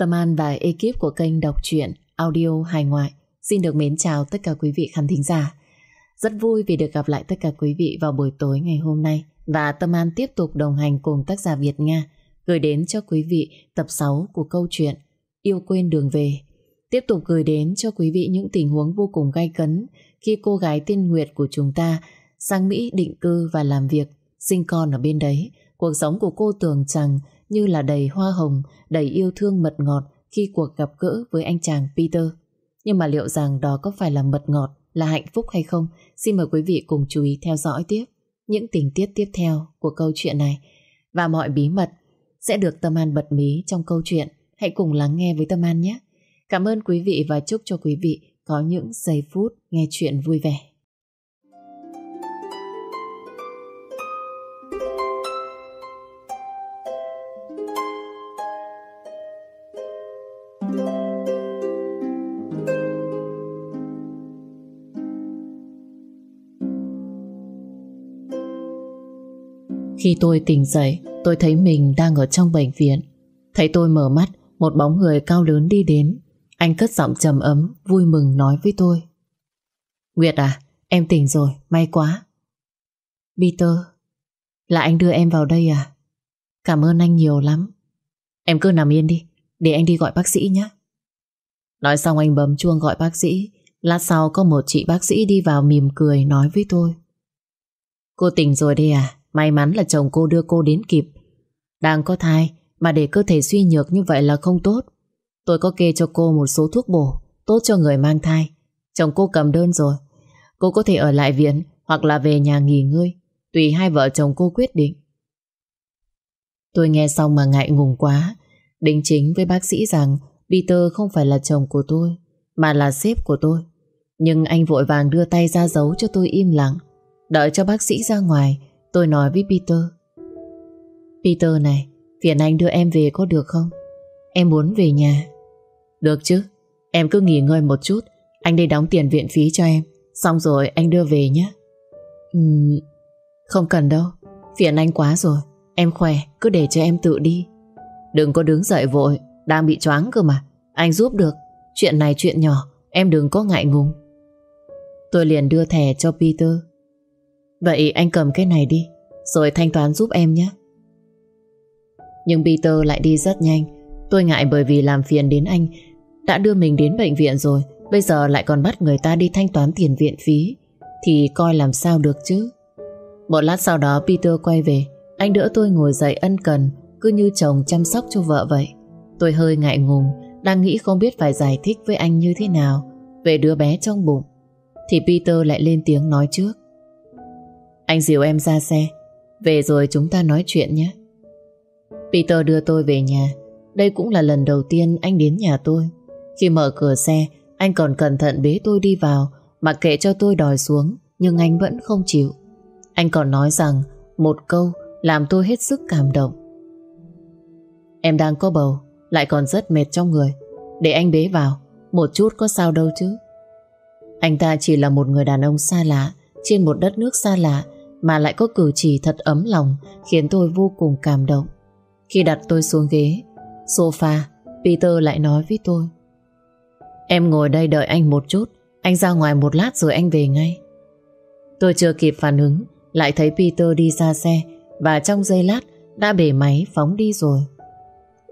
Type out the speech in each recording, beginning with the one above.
Tâm An và ekip của kênh đọc truyện audio hài ngoại xin được mến chào tất cả quý vị khán thính giả. Rất vui vì được gặp lại tất cả quý vị vào buổi tối ngày hôm nay và Tâm An tiếp tục đồng hành cùng tác giả Việt Nga gửi đến cho quý vị tập 6 của câu chuyện Yêu quên đường về. Tiếp tục gửi đến cho quý vị những tình huống vô cùng gay cấn khi cô gái tên Nguyệt của chúng ta sang Mỹ định cư và làm việc, sinh con ở bên đấy. Cuộc sống của cô tưởng rằng như là đầy hoa hồng, đầy yêu thương mật ngọt khi cuộc gặp gỡ với anh chàng Peter. Nhưng mà liệu rằng đó có phải là mật ngọt, là hạnh phúc hay không? Xin mời quý vị cùng chú ý theo dõi tiếp những tình tiết tiếp theo của câu chuyện này. Và mọi bí mật sẽ được Tâm An bật mí trong câu chuyện. Hãy cùng lắng nghe với Tâm An nhé. Cảm ơn quý vị và chúc cho quý vị có những giây phút nghe chuyện vui vẻ. Khi tôi tỉnh dậy, tôi thấy mình đang ở trong bệnh viện. Thấy tôi mở mắt, một bóng người cao lớn đi đến. Anh cất giọng trầm ấm, vui mừng nói với tôi. Nguyệt à, em tỉnh rồi, may quá. Peter, là anh đưa em vào đây à? Cảm ơn anh nhiều lắm. Em cứ nằm yên đi, để anh đi gọi bác sĩ nhé. Nói xong anh bấm chuông gọi bác sĩ. Lát sau có một chị bác sĩ đi vào mỉm cười nói với tôi. Cô tỉnh rồi đây à? May mắn là chồng cô đưa cô đến kịp. Đang có thai, Mà để cơ thể suy nhược như vậy là không tốt. Tôi có kê cho cô một số thuốc bổ, Tốt cho người mang thai. Chồng cô cầm đơn rồi. Cô có thể ở lại viện Hoặc là về nhà nghỉ ngơi. Tùy hai vợ chồng cô quyết định. Tôi nghe xong mà ngại ngùng quá. Đính chính với bác sĩ rằng Peter không phải là chồng của tôi, Mà là sếp của tôi. Nhưng anh vội vàng đưa tay ra giấu cho tôi im lặng. Đợi cho bác sĩ ra ngoài Tôi nói với Peter. Peter này Phiền anh đưa em về có được không? Em muốn về nhà. Được chứ Em cứ nghỉ ngơi một chút. Anh đi đóng tiền viện phí cho em Xong rồi anh đưa về nhé. Uhm, Không cần đâu Phiền anh quá rồi. Em khỏe cứ để cho em tự đi. Đừng có đứng dậy vội Đang bị choáng cơ mà. Anh giúp được. Chuyện này chuyện nhỏ Em đừng có ngại ngùng. Tôi liền đưa thẻ cho Peter. Vậy anh cầm cái này đi, Rồi thanh toán giúp em nhé. Nhưng Peter lại đi rất nhanh. Tôi ngại bởi vì làm phiền đến anh. Đã đưa mình đến bệnh viện rồi, Bây giờ lại còn bắt người ta đi thanh toán tiền viện phí. Thì coi làm sao được chứ. Một lát sau đó Peter quay về. Anh đỡ tôi ngồi dậy ân cần, Cứ như chồng chăm sóc cho vợ vậy. Tôi hơi ngại ngùng, Đang nghĩ không biết phải giải thích với anh như thế nào Về đứa bé trong bụng. Thì Peter lại lên tiếng nói trước anh dìu em ra xe. Về rồi chúng ta nói chuyện nhé. Peter đưa tôi về nhà. Đây cũng là lần đầu tiên anh đến nhà tôi. Khi mở cửa xe, Anh còn cẩn thận bế tôi đi vào, Mặc kệ cho tôi đòi xuống, Nhưng anh vẫn không chịu. Anh còn nói rằng Một câu làm tôi hết sức cảm động. Em đang có bầu, Lại còn rất mệt trong người. Để anh bế vào, Một chút có sao đâu chứ. Anh ta chỉ là một người đàn ông xa lạ, Trên một đất nước xa lạ mà lại có cử chỉ thật ấm lòng khiến tôi vô cùng cảm động. Khi đặt tôi xuống ghế, sofa, Peter lại nói với tôi Em ngồi đây đợi anh một chút, anh ra ngoài một lát rồi anh về ngay. Tôi chưa kịp phản ứng, lại thấy Peter đi ra xe và trong giây lát đã bể máy phóng đi rồi.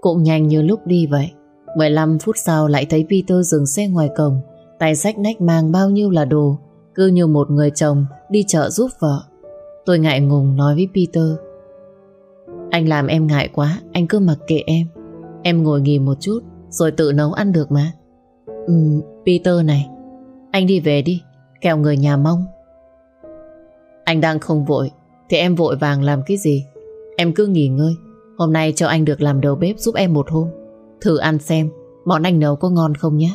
Cũng nhanh như lúc đi vậy. 15 phút sau lại thấy Peter dừng xe ngoài cổng, tay sách nách mang bao nhiêu là đồ, cứ như một người chồng đi chợ giúp vợ. Tôi ngại ngùng nói với Peter. Anh làm em ngại quá, Anh cứ mặc kệ em. Em ngồi nghỉ một chút, Rồi tự nấu ăn được mà. Ừ Peter này, Anh đi về đi, Kẹo người nhà mong. Anh đang không vội, Thì em vội vàng làm cái gì? Em cứ nghỉ ngơi, Hôm nay cho anh được làm đầu bếp giúp em một hôm. Thử ăn xem Món anh nấu có ngon không nhé?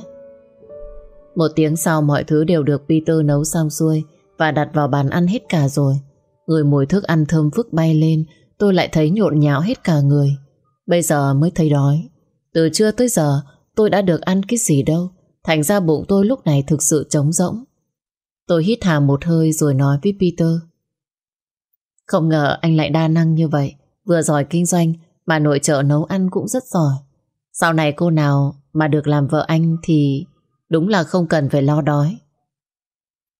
Một tiếng sau mọi thứ đều được Peter nấu xong xuôi Và đặt vào bàn ăn hết cả rồi. Người mùi thức ăn thơm phức bay lên Tôi lại thấy nhộn nhạo hết cả người. Bây giờ mới thấy đói. Từ trưa tới giờ tôi đã được ăn cái gì đâu. Thành ra bụng tôi lúc này thực sự trống rỗng. Tôi hít hà một hơi rồi nói với Peter. Không ngờ anh lại đa năng như vậy. Vừa giỏi kinh doanh Mà nội trợ nấu ăn cũng rất giỏi. Sau này cô nào mà được làm vợ anh thì đúng là không cần phải lo đói.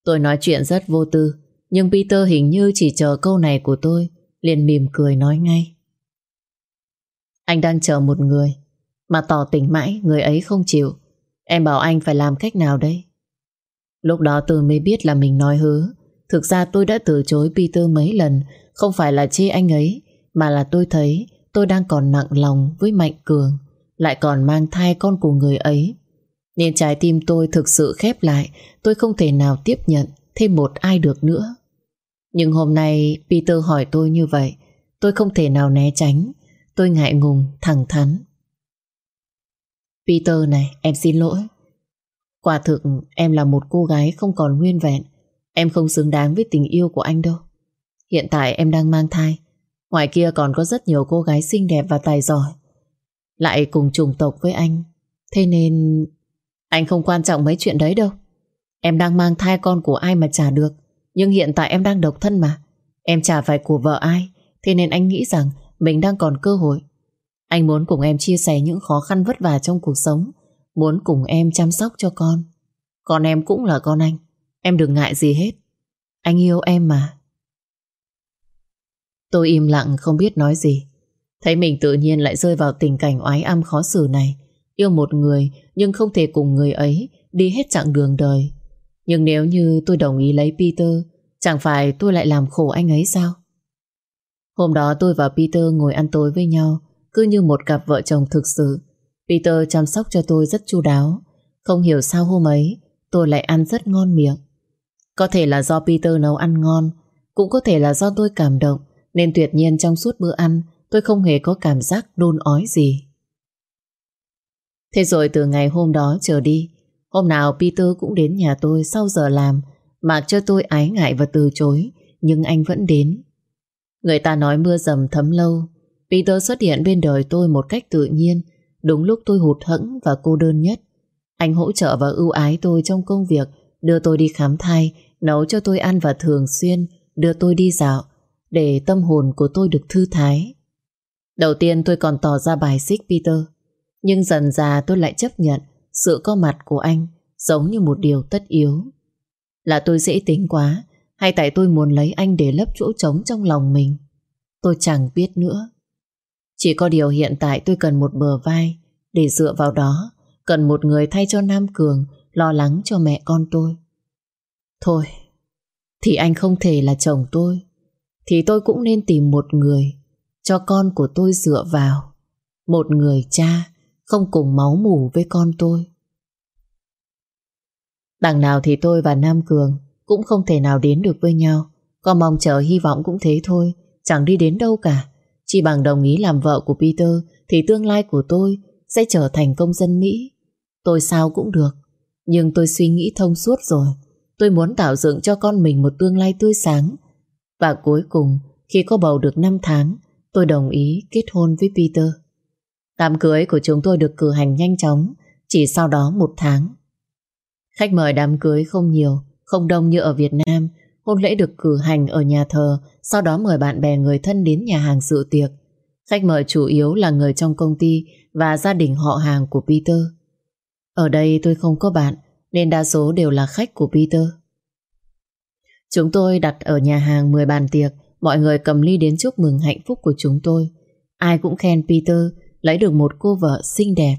Tôi nói chuyện rất vô tư, nhưng Peter hình như chỉ chờ câu này của tôi, liền mỉm cười nói ngay. Anh đang chờ một người, mà tỏ tình mãi người ấy không chịu. Em bảo anh phải làm cách nào đây? Lúc đó tôi mới biết là mình nói hứa. Thực ra tôi đã từ chối Peter mấy lần, không phải là chê anh ấy, mà là tôi thấy tôi đang còn nặng lòng với Mạnh Cường, lại còn mang thai con của người ấy. Nên trái tim tôi thực sự khép lại, tôi không thể nào tiếp nhận thêm một ai được nữa. Nhưng hôm nay Peter hỏi tôi như vậy, tôi không thể nào né tránh, tôi ngại ngùng, thẳng thắn. Peter này, em xin lỗi. Quả thực em là một cô gái không còn nguyên vẹn, em không xứng đáng với tình yêu của anh đâu. Hiện tại em đang mang thai, ngoài kia còn có rất nhiều cô gái xinh đẹp và tài giỏi. Lại cùng chủng tộc với anh, thế nên anh không quan trọng mấy chuyện đấy đâu. Em đang mang thai con của ai mà trả được nhưng hiện tại em đang độc thân mà. Em chả phải của vợ ai, Thế nên anh nghĩ rằng mình đang còn cơ hội. Anh muốn cùng em chia sẻ những khó khăn vất vả trong cuộc sống, Muốn cùng em chăm sóc cho con. Con em cũng là con anh, Em đừng ngại gì hết. Anh yêu em mà. Tôi im lặng không biết nói gì. Thấy mình tự nhiên lại rơi vào tình cảnh oái âm khó xử này. Yêu một người nhưng không thể cùng người ấy đi hết chặng đường đời nhưng nếu như tôi đồng ý lấy Peter, Chẳng phải tôi lại làm khổ anh ấy sao? Hôm đó tôi và Peter ngồi ăn tối với nhau, Cứ như một cặp vợ chồng thực sự. Peter chăm sóc cho tôi rất chu đáo. Không hiểu sao hôm ấy, Tôi lại ăn rất ngon miệng. Có thể là do Peter nấu ăn ngon, Cũng có thể là do tôi cảm động, Nên tuyệt nhiên trong suốt bữa ăn, Tôi không hề có cảm giác đôn ói gì. Thế rồi từ ngày hôm đó trở đi Hôm nào Peter cũng đến nhà tôi sau giờ làm, Mặc cho tôi ái ngại và từ chối, Nhưng anh vẫn đến. Người ta nói mưa dầm thấm lâu. Peter xuất hiện bên đời tôi một cách tự nhiên, Đúng lúc tôi hụt hẫng và cô đơn nhất. Anh hỗ trợ và ưu ái tôi trong công việc, Đưa tôi đi khám thai, Nấu cho tôi ăn và thường xuyên, Đưa tôi đi dạo, Để tâm hồn của tôi được thư thái. Đầu tiên tôi còn tỏ ra bài xích Peter, Nhưng dần già tôi lại chấp nhận sự có mặt của anh giống như một điều tất yếu. Là tôi dễ tính quá hay tại tôi muốn lấy anh để lấp chỗ trống trong lòng mình? Tôi chẳng biết nữa. Chỉ có điều hiện tại tôi cần một bờ vai để dựa vào đó, cần một người thay cho Nam Cường lo lắng cho mẹ con tôi. Thôi, thì anh không thể là chồng tôi, thì tôi cũng nên tìm một người cho con của tôi dựa vào. Một người cha không cùng máu mủ với con tôi. Đằng nào thì tôi và Nam Cường cũng không thể nào đến được với nhau. Có mong chờ hy vọng cũng thế thôi, chẳng đi đến đâu cả. Chỉ bằng đồng ý làm vợ của Peter thì tương lai của tôi sẽ trở thành công dân Mỹ. Tôi sao cũng được, nhưng tôi suy nghĩ thông suốt rồi. Tôi muốn tạo dựng cho con mình một tương lai tươi sáng. Và cuối cùng, khi có bầu được 5 tháng, tôi đồng ý kết hôn với Peter. Đám cưới của chúng tôi được cử hành nhanh chóng, chỉ sau đó một tháng. Khách mời đám cưới không nhiều, không đông như ở Việt Nam. Hôn lễ được cử hành ở nhà thờ, sau đó mời bạn bè người thân đến nhà hàng dự tiệc. Khách mời chủ yếu là người trong công ty và gia đình họ hàng của Peter. Ở đây tôi không có bạn, nên đa số đều là khách của Peter. Chúng tôi đặt ở nhà hàng 10 bàn tiệc, mọi người cầm ly đến chúc mừng hạnh phúc của chúng tôi. Ai cũng khen Peter lấy được một cô vợ xinh đẹp.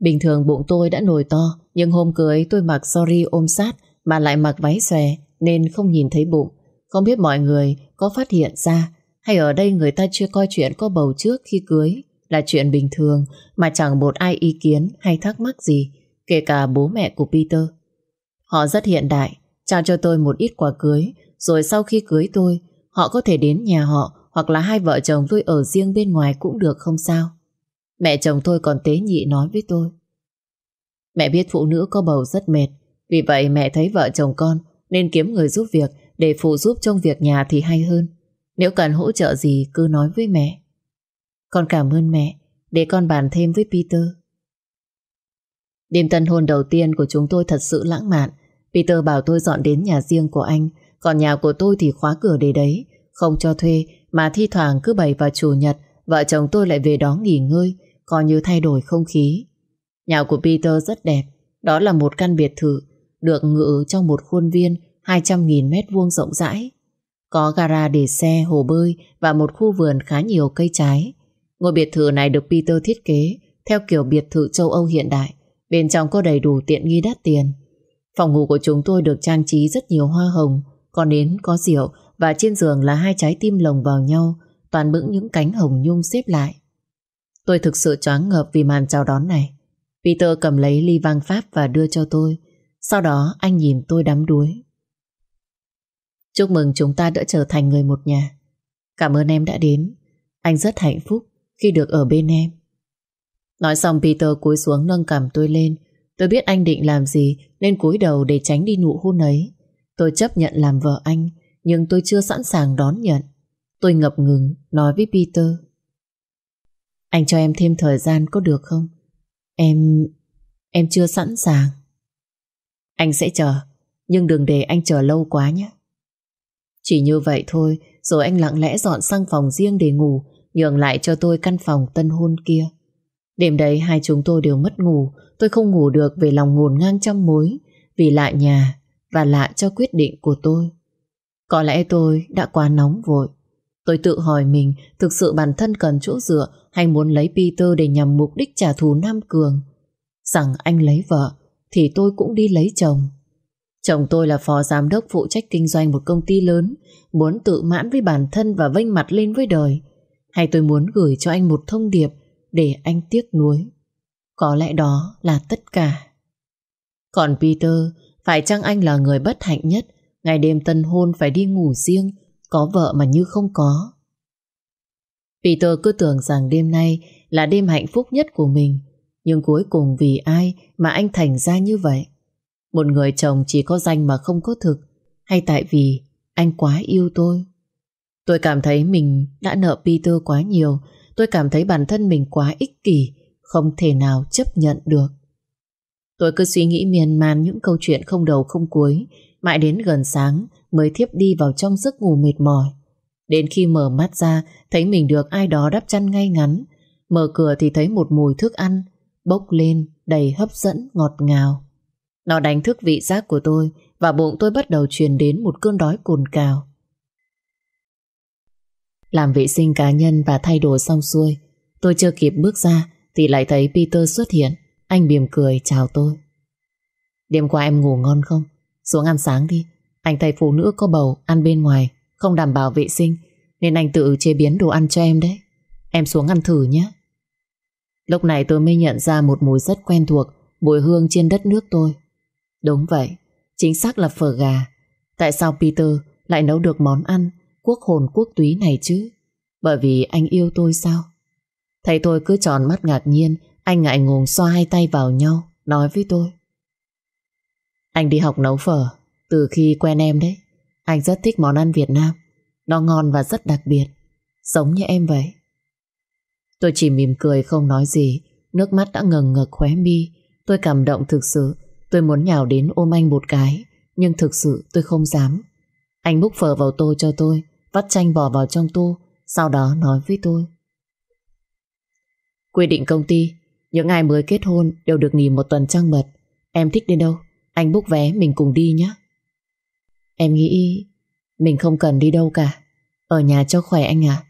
Bình thường bụng tôi đã nổi to, nhưng hôm cưới tôi mặc sorry ôm sát mà lại mặc váy xòe nên không nhìn thấy bụng. Không biết mọi người có phát hiện ra hay ở đây người ta chưa coi chuyện có bầu trước khi cưới là chuyện bình thường mà chẳng một ai ý kiến hay thắc mắc gì, kể cả bố mẹ của Peter. Họ rất hiện đại, trao cho tôi một ít quà cưới, rồi sau khi cưới tôi, họ có thể đến nhà họ hoặc là hai vợ chồng tôi ở riêng bên ngoài cũng được không sao. Mẹ chồng tôi còn tế nhị nói với tôi. Mẹ biết phụ nữ có bầu rất mệt, vì vậy mẹ thấy vợ chồng con nên kiếm người giúp việc để phụ giúp trong việc nhà thì hay hơn. Nếu cần hỗ trợ gì cứ nói với mẹ. Con cảm ơn mẹ, để con bàn thêm với Peter. Đêm tân hôn đầu tiên của chúng tôi thật sự lãng mạn. Peter bảo tôi dọn đến nhà riêng của anh, còn nhà của tôi thì khóa cửa để đấy, không cho thuê, mà thi thoảng cứ bày vào chủ nhật, vợ chồng tôi lại về đó nghỉ ngơi, coi như thay đổi không khí. Nhà của Peter rất đẹp, đó là một căn biệt thự được ngự trong một khuôn viên 200.000 mét vuông rộng rãi. Có gara để xe, hồ bơi và một khu vườn khá nhiều cây trái. Ngôi biệt thự này được Peter thiết kế theo kiểu biệt thự châu Âu hiện đại. Bên trong có đầy đủ tiện nghi đắt tiền. Phòng ngủ của chúng tôi được trang trí rất nhiều hoa hồng, có nến, có rượu và trên giường là hai trái tim lồng vào nhau, toàn bững những cánh hồng nhung xếp lại. Tôi thực sự choáng ngợp vì màn chào đón này. Peter cầm lấy ly vang pháp và đưa cho tôi. Sau đó, anh nhìn tôi đắm đuối. Chúc mừng chúng ta đã trở thành người một nhà. Cảm ơn em đã đến. Anh rất hạnh phúc khi được ở bên em. Nói xong, Peter cúi xuống nâng cầm tôi lên. Tôi biết anh định làm gì, nên cúi đầu để tránh đi nụ hôn ấy. Tôi chấp nhận làm vợ anh, nhưng tôi chưa sẵn sàng đón nhận. Tôi ngập ngừng, nói với Peter. Anh cho em thêm thời gian có được không? Em... em chưa sẵn sàng. Anh sẽ chờ, nhưng đừng để anh chờ lâu quá nhé. Chỉ như vậy thôi, rồi anh lặng lẽ dọn sang phòng riêng để ngủ, nhường lại cho tôi căn phòng tân hôn kia. Đêm đấy hai chúng tôi đều mất ngủ, tôi không ngủ được vì lòng ngổn ngang trăm mối, vì lạ nhà và lạ cho quyết định của tôi. Có lẽ tôi đã quá nóng vội. Tôi tự hỏi mình thực sự bản thân cần chỗ dựa hay muốn lấy Peter để nhằm mục đích trả thù Nam Cường. Rằng anh lấy vợ thì tôi cũng đi lấy chồng. Chồng tôi là phó giám đốc phụ trách kinh doanh một công ty lớn, muốn tự mãn với bản thân và vênh mặt lên với đời. Hay tôi muốn gửi cho anh một thông điệp để anh tiếc nuối. Có lẽ đó là tất cả. Còn Peter, phải chăng anh là người bất hạnh nhất, ngày đêm tân hôn phải đi ngủ riêng, có vợ mà như không có. Peter cứ tưởng rằng đêm nay là đêm hạnh phúc nhất của mình, nhưng cuối cùng vì ai mà anh thành ra như vậy? Một người chồng chỉ có danh mà không có thực, hay tại vì anh quá yêu tôi? Tôi cảm thấy mình đã nợ Peter quá nhiều, tôi cảm thấy bản thân mình quá ích kỷ, không thể nào chấp nhận được. Tôi cứ suy nghĩ miên man những câu chuyện không đầu không cuối, mãi đến gần sáng mới thiếp đi vào trong giấc ngủ mệt mỏi. Đến khi mở mắt ra, thấy mình được ai đó đắp chăn ngay ngắn. Mở cửa thì thấy một mùi thức ăn, bốc lên đầy hấp dẫn ngọt ngào. Nó đánh thức vị giác của tôi và bụng tôi bắt đầu truyền đến một cơn đói cồn cào. Làm vệ sinh cá nhân và thay đồ xong xuôi, tôi chưa kịp bước ra thì lại thấy Peter xuất hiện. Anh mỉm cười chào tôi. Đêm qua em ngủ ngon không? Xuống ăn sáng đi. Anh thấy phụ nữ có bầu ăn bên ngoài không đảm bảo vệ sinh nên anh tự chế biến đồ ăn cho em đấy. Em xuống ăn thử nhé. Lúc này tôi mới nhận ra một mùi rất quen thuộc mùi hương trên đất nước tôi. Đúng vậy, chính xác là phở gà. Tại sao Peter lại nấu được món ăn quốc hồn quốc túy này chứ? Bởi vì anh yêu tôi sao? Thấy tôi cứ tròn mắt ngạc nhiên, anh ngại ngùng xoa hai tay vào nhau, nói với tôi. Anh đi học nấu phở, từ khi quen em đấy. Anh rất thích món ăn Việt Nam. Nó ngon và rất đặc biệt, giống như em vậy. Tôi chỉ mỉm cười không nói gì, nước mắt đã ngừng ngực khóe mi. Tôi cảm động thực sự, tôi muốn nhào đến ôm anh một cái, nhưng thực sự tôi không dám. Anh búc phở vào tô cho tôi, vắt chanh bò vào trong tô, sau đó nói với tôi. Quy định công ty, những ai mới kết hôn đều được nghỉ một tuần trăng mật. Em thích đi đâu? Anh búc vé mình cùng đi nhé. Em nghĩ mình không cần đi đâu cả. Ở nhà cho khỏe anh à.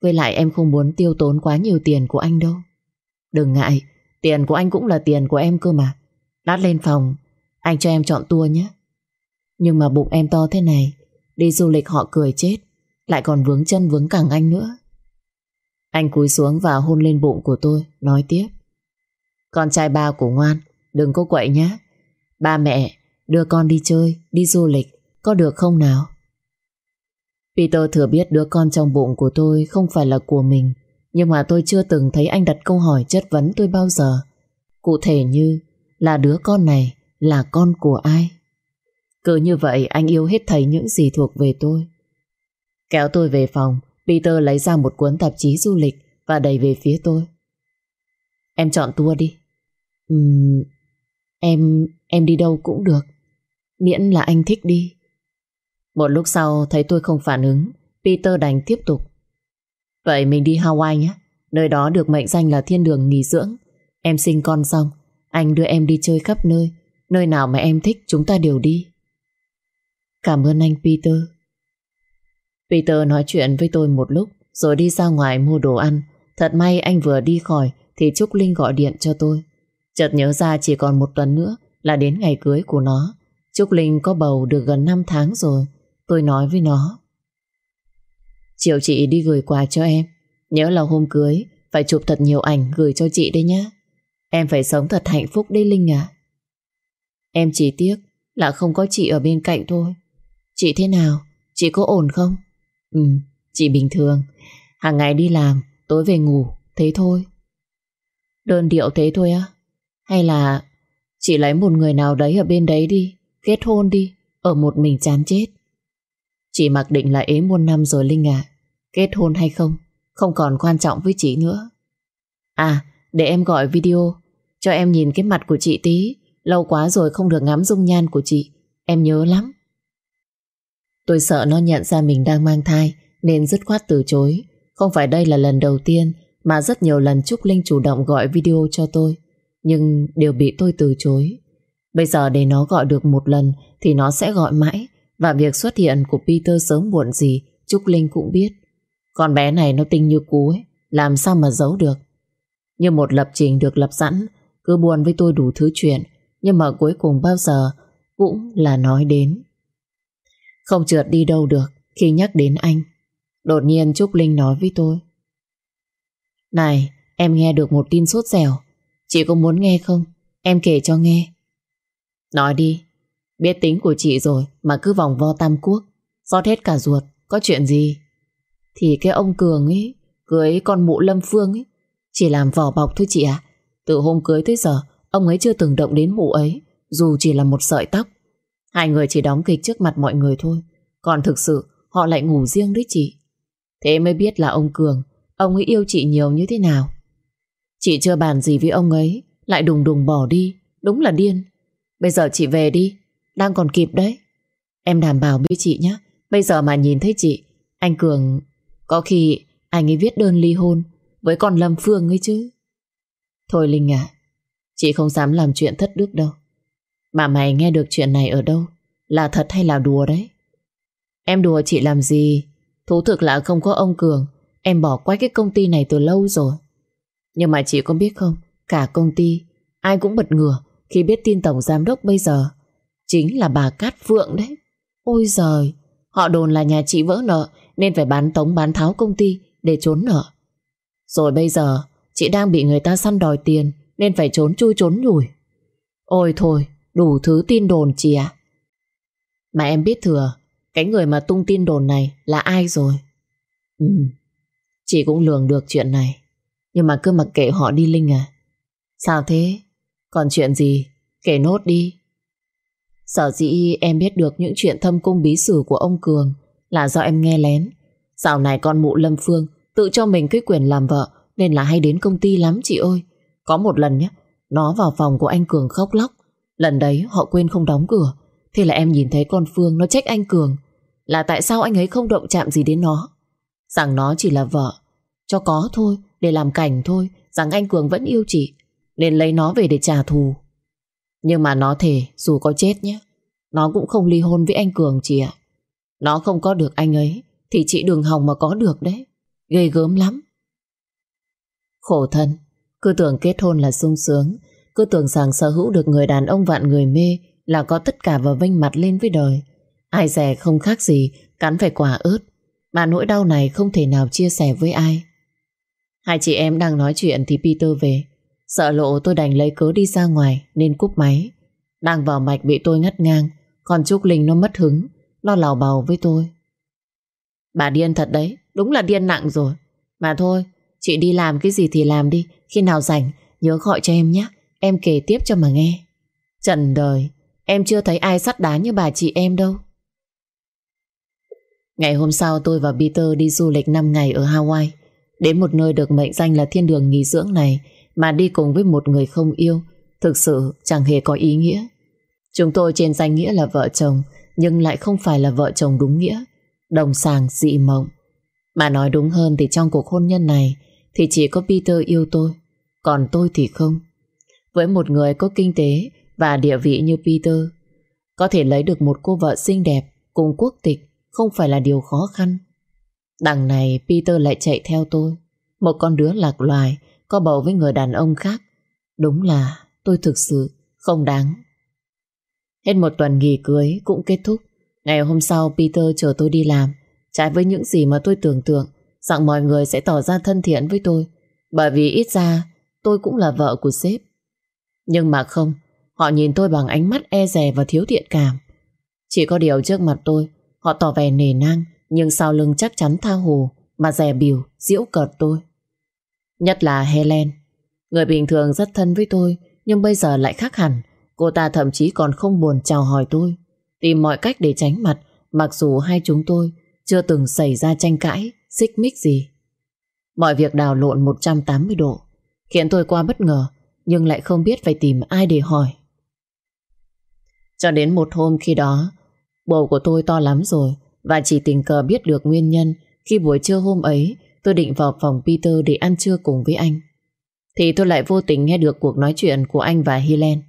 Với lại em không muốn tiêu tốn quá nhiều tiền của anh đâu. Đừng ngại, tiền của anh cũng là tiền của em cơ mà. Lát lên phòng, anh cho em chọn tour nhé. Nhưng mà bụng em to thế này, đi du lịch họ cười chết, lại còn vướng chân vướng cẳng anh nữa. Anh cúi xuống và hôn lên bụng của tôi, nói tiếp. Con trai ba của ngoan, đừng có quậy nhé. Ba mẹ đưa con đi chơi, đi du lịch, có được không nào? Peter thừa biết đứa con trong bụng của tôi không phải là của mình, nhưng mà tôi chưa từng thấy anh đặt câu hỏi chất vấn tôi bao giờ. Cụ thể như là đứa con này là con của ai? Cứ như vậy anh yêu hết thầy những gì thuộc về tôi. Kéo tôi về phòng, Peter lấy ra một cuốn tạp chí du lịch và đẩy về phía tôi. Em chọn tour đi. Uhm, em, em đi đâu cũng được. Miễn là anh thích đi. Một lúc sau thấy tôi không phản ứng, Peter đành tiếp tục. Vậy mình đi Hawaii nhé. Nơi đó được mệnh danh là thiên đường nghỉ dưỡng. Em sinh con xong, anh đưa em đi chơi khắp nơi. Nơi nào mà em thích chúng ta đều đi. Cảm ơn anh Peter. Peter nói chuyện với tôi một lúc rồi đi ra ngoài mua đồ ăn. Thật may anh vừa đi khỏi thì Trúc Linh gọi điện cho tôi. Chợt nhớ ra chỉ còn một tuần nữa là đến ngày cưới của nó. Trúc Linh có bầu được gần 5 tháng rồi. Tôi nói với nó. Chiều chị đi gửi quà cho em. Nhớ là hôm cưới phải chụp thật nhiều ảnh gửi cho chị đấy nhá. Em phải sống thật hạnh phúc đấy Linh à. Em chỉ tiếc là không có chị ở bên cạnh thôi. Chị thế nào? Chị có ổn không? Ừ, chị bình thường. Hàng ngày đi làm, tối về ngủ, thế thôi. Đơn điệu thế thôi á? Hay là chị lấy một người nào đấy ở bên đấy đi, kết hôn đi, ở một mình chán chết. Chị mặc định là ế muôn năm rồi Linh à. Kết hôn hay không, không còn quan trọng với chị nữa. À, để em gọi video, cho em nhìn cái mặt của chị tí. Lâu quá rồi không được ngắm dung nhan của chị, em nhớ lắm. Tôi sợ nó nhận ra mình đang mang thai, nên dứt khoát từ chối. Không phải đây là lần đầu tiên mà rất nhiều lần Trúc Linh chủ động gọi video cho tôi, nhưng đều bị tôi từ chối. Bây giờ để nó gọi được một lần thì nó sẽ gọi mãi, và việc xuất hiện của Peter sớm muộn gì Trúc Linh cũng biết. Con bé này nó tinh như cú ấy, làm sao mà giấu được. Như một lập trình được lập sẵn, cứ buồn với tôi đủ thứ chuyện, nhưng mà cuối cùng bao giờ cũng là nói đến. Không trượt đi đâu được khi nhắc đến anh. Đột nhiên Trúc Linh nói với tôi. Này, em nghe được một tin sốt dẻo. Chị có muốn nghe không? Em kể cho nghe. Nói đi. Biết tính của chị rồi mà cứ vòng vo tam quốc. Xót hết cả ruột. Có chuyện gì? Thì cái ông Cường ấy, cưới con mụ Lâm Phương ấy, chỉ làm vỏ bọc thôi chị ạ. Từ hôm cưới tới giờ, ông ấy chưa từng động đến mụ ấy, dù chỉ là một sợi tóc. Hai người chỉ đóng kịch trước mặt mọi người thôi. Còn thực sự, họ lại ngủ riêng đấy chị. Thế mới biết là ông Cường, ông ấy yêu chị nhiều như thế nào. Chị chưa bàn gì với ông ấy, lại đùng đùng bỏ đi, đúng là điên. Bây giờ chị về đi, đang còn kịp đấy. Em đảm bảo với chị nhé, bây giờ mà nhìn thấy chị, anh Cường, có khi anh ấy viết đơn ly hôn với con Lâm Phương ấy chứ. Thôi Linh à, chị không dám làm chuyện thất đức đâu. Mà mày nghe được chuyện này ở đâu? Là thật hay là đùa đấy? Em đùa chị làm gì? Thú thực là không có ông Cường Em bỏ quay cái công ty này từ lâu rồi Nhưng mà chị có biết không Cả công ty Ai cũng bật ngửa khi biết tin tổng giám đốc bây giờ Chính là bà Cát Phượng đấy. Ôi giời, Họ đồn là nhà chị vỡ nợ, Nên phải bán tống, bán tháo công ty Để trốn nợ. Rồi bây giờ, Chị đang bị người ta săn đòi tiền, Nên phải trốn chui trốn nhủi Ôi thôi, đủ thứ tin đồn chị ạ. Mà em biết thừa, Cái người mà tung tin đồn này Là ai rồi? Ừ Chị cũng lường được chuyện này. Nhưng mà cứ mặc kệ họ đi Linh à. Sao thế? Còn chuyện gì? Kể nốt đi. Sở dĩ em biết được những chuyện thâm cung bí sử của ông Cường Là do em nghe lén. Dạo này con mụ Lâm Phương Tự cho mình cái quyền làm vợ Nên là hay đến công ty lắm chị ơi. Có một lần nhé Nó vào phòng của anh Cường khóc lóc. Lần đấy họ quên không đóng cửa, Thế là em nhìn thấy con Phương nó trách anh Cường Là tại sao anh ấy không động chạm gì đến nó. Rằng nó chỉ là vợ, Cho có thôi, Để làm cảnh thôi, Rằng anh Cường vẫn yêu chị, Nên lấy nó về để trả thù. Nhưng mà nó thề, dù có chết nhé, Nó cũng không ly hôn với anh Cường chị ạ. Nó không có được anh ấy, Thì chị đừng hòng mà có được đấy. Ghê gớm lắm. Khổ thân, Cứ tưởng kết hôn là sung sướng, Cứ tưởng rằng sở hữu được người đàn ông vạn người mê Là có tất cả và vinh mặt lên với đời. Ai rẻ không khác gì, Cắn phải quả ớt. Mà nỗi đau này không thể nào chia sẻ với ai. Hai chị em đang nói chuyện Thì Peter về. Sợ lộ tôi đành lấy cớ đi ra ngoài, Nên cúp máy. Đang vào mạch bị tôi ngắt ngang Còn Trúc Linh nó mất hứng Nó lào bào với tôi. Bà điên thật đấy, Đúng là điên nặng rồi. Mà thôi, Chị đi làm cái gì thì làm đi, Khi nào rảnh, nhớ gọi cho em nhé, Em kể tiếp cho mà nghe. Trần đời, Em chưa thấy ai sắt đá như bà chị em đâu. Ngày hôm sau tôi và Peter đi du lịch 5 ngày ở Hawaii. Đến một nơi được mệnh danh là thiên đường nghỉ dưỡng này mà đi cùng với một người không yêu Thực sự chẳng hề có ý nghĩa Chúng tôi trên danh nghĩa là vợ chồng Nhưng lại không phải là vợ chồng đúng nghĩa Đồng sàng dị mộng Mà nói đúng hơn thì trong cuộc hôn nhân này thì chỉ có Peter yêu tôi, còn tôi thì không. Với một người có kinh tế và địa vị như Peter, có thể lấy được một cô vợ xinh đẹp cùng quốc tịch không phải là điều khó khăn. Đằng này Peter lại chạy theo tôi, một con đứa lạc loài có bầu với người đàn ông khác. Đúng là tôi thực sự không đáng. Hết một tuần nghỉ cưới cũng kết thúc. Ngày hôm sau Peter chờ tôi đi làm. Trái với những gì mà tôi tưởng tượng rằng mọi người sẽ tỏ ra thân thiện với tôi. Bởi vì ít ra tôi cũng là vợ của sếp. Nhưng mà không, họ nhìn tôi bằng ánh mắt e dè và thiếu thiện cảm. Chỉ có điều trước mặt tôi, họ tỏ vẻ nề nang, nhưng sau lưng chắc chắn tha hồ mà dè biểu, giễu cợt tôi. Nhất là Helen. Người bình thường rất thân với tôi, nhưng bây giờ lại khác hẳn. Cô ta thậm chí còn không buồn chào hỏi tôi, tìm mọi cách để tránh mặt, mặc dù hai chúng tôi chưa từng xảy ra tranh cãi, xích mích gì. Mọi việc đào lộn 180 độ, khiến tôi qua bất ngờ, nhưng lại không biết phải tìm ai để hỏi. Cho đến một hôm khi đó, bầu của tôi to lắm rồi và chỉ tình cờ biết được nguyên nhân khi buổi trưa hôm ấy tôi định vào phòng Peter để ăn trưa cùng với anh. Thì tôi lại vô tình nghe được cuộc nói chuyện của anh và Helen.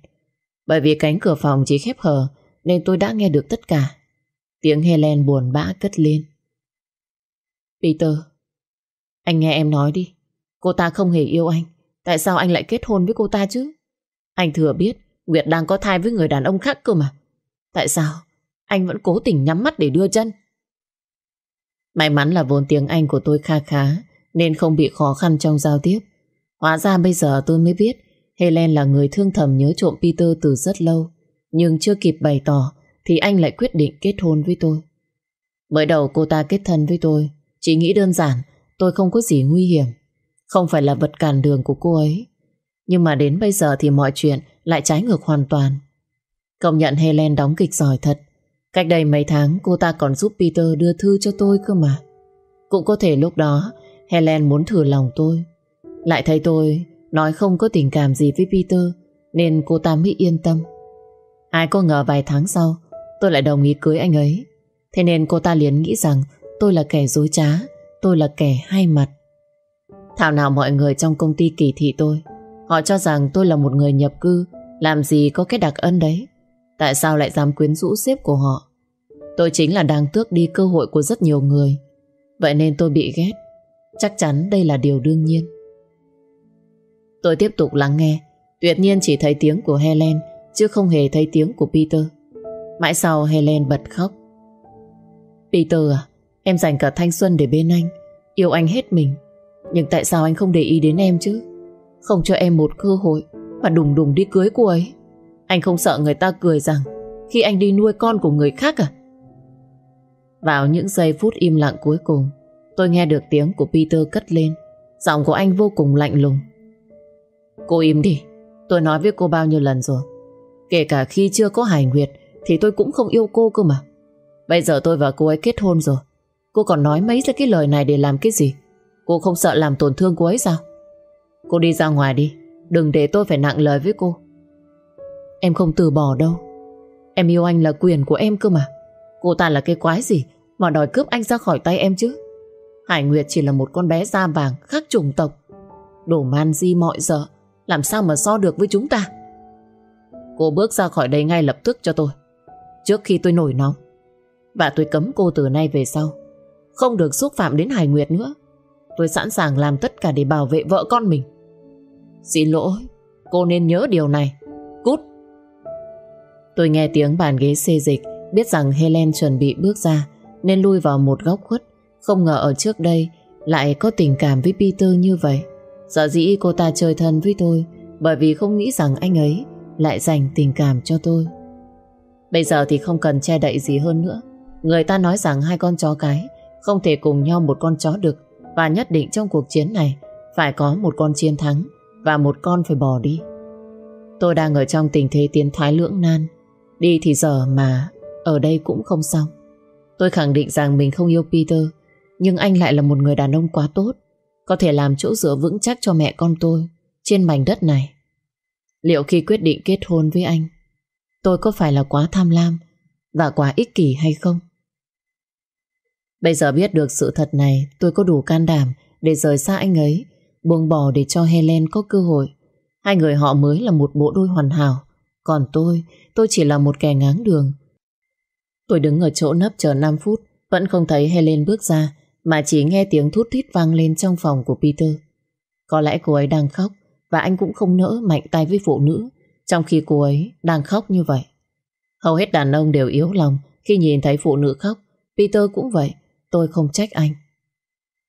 Bởi vì cánh cửa phòng chỉ khép hờ nên tôi đã nghe được tất cả. Tiếng Helen buồn bã cất lên. Peter, anh nghe em nói đi. Cô ta không hề yêu anh. Tại sao anh lại kết hôn với cô ta chứ? Anh thừa biết Nguyệt đang có thai với người đàn ông khác cơ mà. Tại sao anh vẫn cố tình nhắm mắt để đưa chân? May mắn là vốn tiếng Anh của tôi kha khá, nên không bị khó khăn trong giao tiếp. Hóa ra bây giờ tôi mới biết, Helen là người thương thầm nhớ trộm Peter từ rất lâu. Nhưng chưa kịp bày tỏ thì anh lại quyết định kết hôn với tôi. Mới đầu cô ta kết thân với tôi, chỉ nghĩ đơn giản, tôi không có gì nguy hiểm. Không phải là vật cản đường của cô ấy. Nhưng mà đến bây giờ thì mọi chuyện lại trái ngược hoàn toàn. Công nhận Helen đóng kịch giỏi thật. Cách đây mấy tháng cô ta còn giúp Peter đưa thư cho tôi cơ mà. Cũng có thể lúc đó Helen muốn thử lòng tôi. Lại thấy tôi nói không có tình cảm gì với Peter nên cô ta mới yên tâm. Ai có ngờ vài tháng sau tôi lại đồng ý cưới anh ấy. Thế nên cô ta liền nghĩ rằng tôi là kẻ dối trá, tôi là kẻ hai mặt. Thảo nào mọi người trong công ty kỳ thị tôi. Họ cho rằng tôi là một người nhập cư, làm gì có cái đặc ân đấy. Tại sao lại dám quyến rũ sếp của họ? Tôi chính là đang tước đi cơ hội của rất nhiều người. Vậy nên tôi bị ghét. Chắc chắn đây là điều đương nhiên. Tôi tiếp tục lắng nghe. Tuyệt nhiên chỉ thấy tiếng của Helen, chứ không hề thấy tiếng của Peter. Mãi sau Helen bật khóc. Peter à, em dành cả thanh xuân để bên anh, yêu anh hết mình. Nhưng tại sao anh không để ý đến em chứ? Không cho em một cơ hội mà đùng đùng đi cưới cô ấy. Anh không sợ người ta cười rằng khi anh đi nuôi con của người khác à? Vào những giây phút im lặng cuối cùng, tôi nghe được tiếng của Peter cất lên. Giọng của anh vô cùng lạnh lùng. Cô im đi, tôi nói với cô bao nhiêu lần rồi. Kể cả khi chưa có Hải Nguyệt thì tôi cũng không yêu cô cơ mà. Bây giờ tôi và cô ấy kết hôn rồi. Cô còn nói mấy ra cái lời này để làm cái gì? Cô không sợ làm tổn thương cô ấy sao? Cô đi ra ngoài đi, đừng để tôi phải nặng lời với cô. Em không từ bỏ đâu. Em yêu anh là quyền của em cơ mà. Cô ta là cái quái gì mà đòi cướp anh ra khỏi tay em chứ? Hải Nguyệt chỉ là một con bé da vàng khác chủng tộc. Đồ man di mọi giờ, làm sao mà so được với chúng ta? Cô bước ra khỏi đây ngay lập tức cho tôi. Trước khi tôi nổi nóng. Và tôi cấm cô từ nay về sau. Không được xúc phạm đến Hải Nguyệt nữa. Tôi sẵn sàng làm tất cả để bảo vệ vợ con mình. Xin lỗi, cô nên nhớ điều này. Cút! Tôi nghe tiếng bàn ghế xê dịch, biết rằng Helen chuẩn bị bước ra, nên lui vào một góc khuất. Không ngờ ở trước đây lại có tình cảm với Peter như vậy. Sợ dĩ cô ta chơi thân với tôi, bởi vì không nghĩ rằng anh ấy lại dành tình cảm cho tôi. Bây giờ thì không cần che đậy gì hơn nữa. Người ta nói rằng hai con chó cái không thể cùng nhau một con chó đực và nhất định trong cuộc chiến này phải có một con chiến thắng và một con phải bỏ đi. Tôi đang ở trong tình thế tiến thái lưỡng nan. Đi thì giờ mà ở đây cũng không xong. Tôi khẳng định rằng mình không yêu Peter nhưng anh lại là một người đàn ông quá tốt có thể làm chỗ dựa vững chắc cho mẹ con tôi trên mảnh đất này. Liệu khi quyết định kết hôn với anh tôi có phải là quá tham lam và quá ích kỷ hay không? Bây giờ biết được sự thật này tôi có đủ can đảm để rời xa anh ấy buông bỏ để cho Helen có cơ hội. Hai người họ mới là một bộ đôi hoàn hảo. Còn tôi, tôi chỉ là một kẻ ngáng đường. Tôi đứng ở chỗ nấp chờ 5 phút, vẫn không thấy Helen bước ra, mà chỉ nghe tiếng thút thít vang lên trong phòng của Peter. Có lẽ cô ấy đang khóc, và anh cũng không nỡ mạnh tay với phụ nữ, trong khi cô ấy đang khóc như vậy. Hầu hết đàn ông đều yếu lòng khi nhìn thấy phụ nữ khóc. Peter cũng vậy, tôi không trách anh.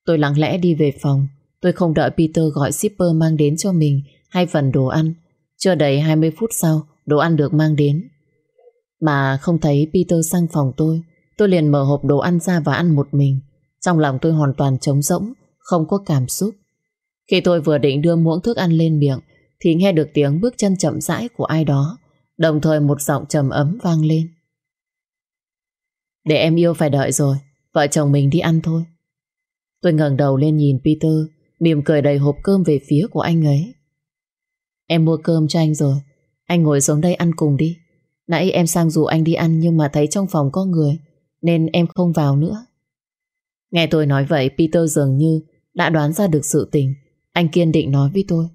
Tôi lặng lẽ đi về phòng, tôi không đợi Peter gọi shipper mang đến cho mình hai phần đồ ăn. Chưa đầy 20 phút sau, đồ ăn được mang đến. Mà không thấy Peter sang phòng tôi, tôi liền mở hộp đồ ăn ra và ăn một mình. Trong lòng tôi hoàn toàn trống rỗng, không có cảm xúc. Khi tôi vừa định đưa muỗng thức ăn lên miệng, thì nghe được tiếng bước chân chậm rãi của ai đó, đồng thời một giọng trầm ấm vang lên. Để em yêu phải đợi rồi, vợ chồng mình đi ăn thôi. Tôi ngẩng đầu lên nhìn Peter, mỉm cười đầy hộp cơm về phía của anh ấy. Em mua cơm cho anh rồi, anh ngồi xuống đây ăn cùng đi. Nãy em sang rủ anh đi ăn nhưng mà thấy trong phòng có người, nên em không vào nữa. Nghe tôi nói vậy, Peter dường như đã đoán ra được sự tình. Anh kiên định nói với tôi.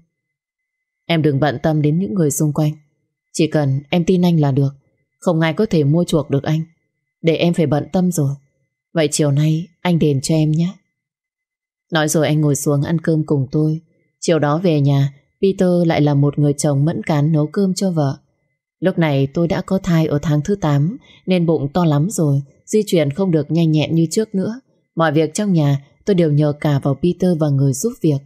Em đừng bận tâm đến những người xung quanh. Chỉ cần em tin anh là được. Không ai có thể mua chuộc được anh. Để em phải bận tâm rồi. Vậy chiều nay anh đền cho em nhé. Nói rồi anh ngồi xuống ăn cơm cùng tôi. Chiều đó về nhà, Peter lại là một người chồng mẫn cán nấu cơm cho vợ. Lúc này tôi đã có thai ở tháng thứ 8 nên bụng to lắm rồi, di chuyển không được nhanh nhẹn như trước nữa. Mọi việc trong nhà tôi đều nhờ cả vào Peter và người giúp việc.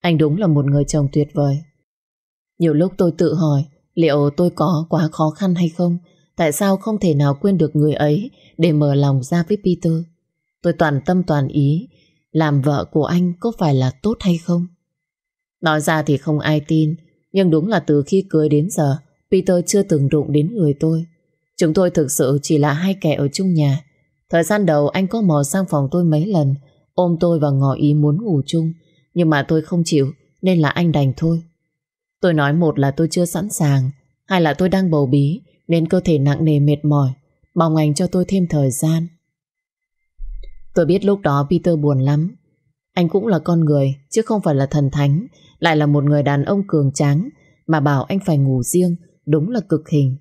Anh đúng là một người chồng tuyệt vời. Nhiều lúc tôi tự hỏi liệu tôi có quá khó khăn hay không? Tại sao không thể nào quên được người ấy để mở lòng ra với Peter? Tôi toàn tâm toàn ý làm vợ của anh có phải là tốt hay không? Nói ra thì không ai tin nhưng đúng là từ khi cưới đến giờ Peter chưa từng đụng đến người tôi. Chúng tôi thực sự chỉ là hai kẻ ở chung nhà. Thời gian đầu, anh có mò sang phòng tôi mấy lần, ôm tôi và ngỏ ý muốn ngủ chung nhưng mà tôi không chịu, nên là anh đành thôi. Tôi nói một là tôi chưa sẵn sàng, hai là tôi đang bầu bí, nên cơ thể nặng nề mệt mỏi mong anh cho tôi thêm thời gian. Tôi biết lúc đó Peter buồn lắm. Anh cũng là con người, chứ không phải là thần thánh, lại là một người đàn ông cường tráng, mà bảo anh phải ngủ riêng đúng là cực hình.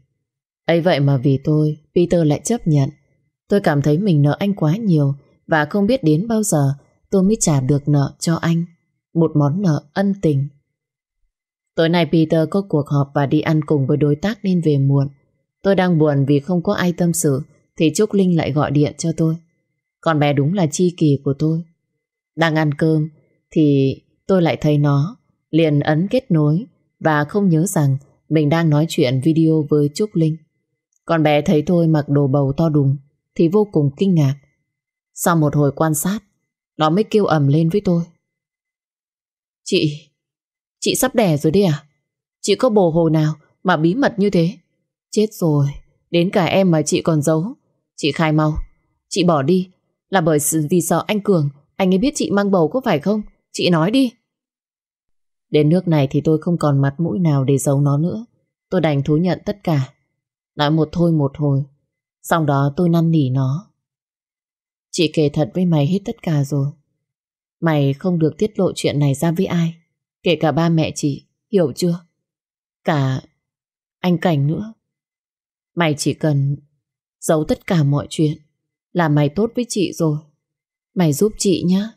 ấy vậy mà vì tôi, Peter lại chấp nhận. Tôi cảm thấy mình nợ anh quá nhiều và không biết đến bao giờ tôi mới trả được nợ cho anh. Một món nợ ân tình. Tối nay Peter có cuộc họp và đi ăn cùng với đối tác nên về muộn. Tôi đang buồn vì không có ai tâm sự, thì Trúc Linh lại gọi điện cho tôi. Con bé đúng là chi kỳ của tôi. Đang ăn cơm thì tôi lại thấy nó, liền ấn kết nối và không nhớ rằng mình đang nói chuyện video với Trúc Linh. Con bé thấy tôi mặc đồ bầu to đùng thì vô cùng kinh ngạc. Sau một hồi quan sát, nó mới kêu ầm lên với tôi. Chị, chị sắp đẻ rồi đấy à? Chị có bồ hồ nào mà bí mật như thế? Chết rồi, đến cả em mà chị còn giấu. Chị khai mau, chị bỏ đi. Là bởi vì sợ anh Cường, anh ấy biết chị mang bầu có phải không? Chị nói đi. Đến nước này thì tôi không còn mặt mũi nào để giấu nó nữa. Tôi đành thú nhận tất cả. Nói một thôi một hồi. Sau đó tôi năn nỉ nó. Chị kể thật với mày hết tất cả rồi. Mày không được tiết lộ chuyện này ra với ai. Kể cả ba mẹ chị. Hiểu chưa? Cả anh Cảnh nữa. Mày chỉ cần giấu tất cả mọi chuyện là mày tốt với chị rồi. Mày giúp chị nhá.